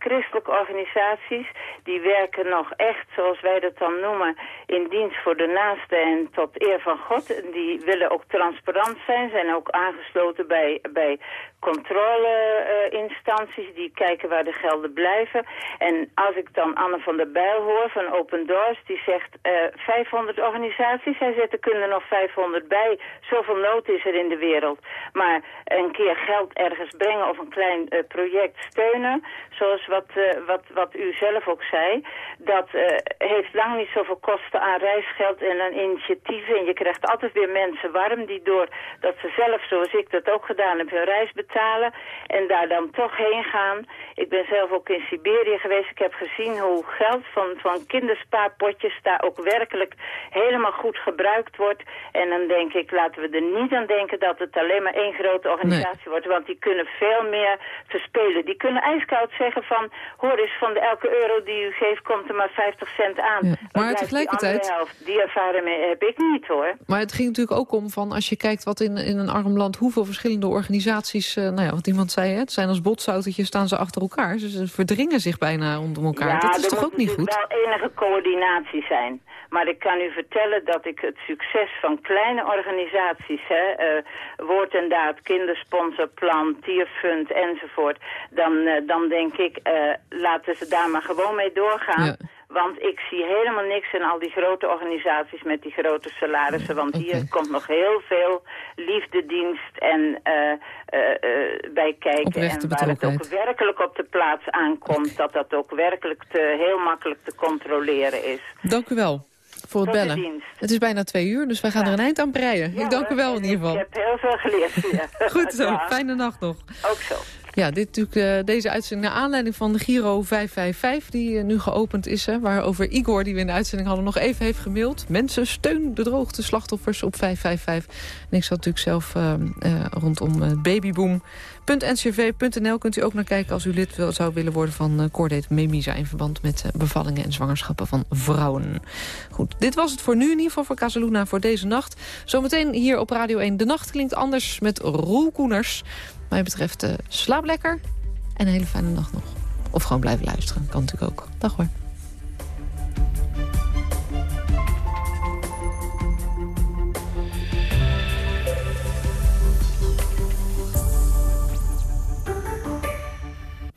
christelijke organisaties. Die werken nog echt, zoals wij dat dan noemen, in dienst voor de naaste en tot eer van God. En die willen ook transparant zijn, zijn ook aangesloten bij, bij controleinstanties die kijken waar de gelden blijven. En als ik dan Anne van der Bijl hoor van Open Doors, die zegt eh 500 organisaties. Hij zegt er kunnen nog 500 bij. Zoveel nood is er in de wereld. Maar een keer geld ergens brengen of een klein eh, project steunen, zoals wat, eh, wat, wat u zelf ook zei, dat eh, heeft lang niet zoveel kosten aan reisgeld en aan initiatieven. En je krijgt altijd weer mensen warm die door dat ze zelf, zoals ik dat ook gedaan heb, hun reis betalen en daar dan toch heen gaan. Ik ben zelf ook in Siberië geweest. Ik heb gezien hoe geld van, van kinderspaarpotjes daar ook werkelijk helemaal goed gebruikt wordt. En dan denk ik, laten we er niet aan denken dat het alleen maar één grote organisatie wordt. Want die kunnen veel meer verspelen. Die kunnen ijskoud zeggen van, hoor eens, van de elke euro die u geeft komt er maar 50 cent aan. Ja, maar tegelijkertijd- Die, helft? die ervaring heb ik niet hoor. Maar het ging natuurlijk ook om van als je kijkt wat in, in een arm land... hoeveel verschillende organisaties, eh, nou ja, wat iemand zei... Hè, het zijn als botsautootjes, staan ze achter elkaar. Ze- Ze verdringen zich bijna rondom elkaar. dat is er toch moet ook niet goed? natuurlijk wel enige coördinatie zijn. Maar ik kan u vertellen dat ik het succes van kleine organisaties, hè, eh, woord en daad, kindersponsorplan, tierfund enzovoort, dan, eh, dan denk ik, eh, laten ze daar maar gewoon mee doorgaan. Ja. Want ik zie helemaal niks in al die grote organisaties met die grote salarissen. Want hier komt nog heel veel liefdedienst en bij kijken. En waar het ook werkelijk op de plaats aankomt, dat dat ook werkelijk te, heel makkelijk te controleren is. Dank u wel voor het bellen. dienst. Het is bijna twee uur, dus wij gaan er een eind aan breien. ik dank u wel in ieder Ik geval. heb heel veel geleerd hier. Goed zo, fijne nacht nog. Ook zo. Ja, dit natuurlijk, uh, deze uitzending naar aanleiding van de Giro 555... die uh, nu geopend is, hè, waarover Igor, die we in de uitzending hadden... nog even heeft gemaild. Mensen, steun de droogte slachtoffers op 555. En ik zat natuurlijk zelf uh, rondom babyboom.ncv.nl. Kunt u ook naar kijken als u lid wil, zou willen worden van uh, Cordate Memisa... in verband met bevallingen en zwangerschappen van vrouwen. Goed, dit was het voor nu in ieder geval voor Casaluna voor deze nacht. Zometeen hier op Radio 1 De Nacht klinkt anders met Roel Koeners mij betreft uh, slaap lekker en een hele fijne nacht nog. Of gewoon blijven luisteren, kan natuurlijk ook. Dag hoor.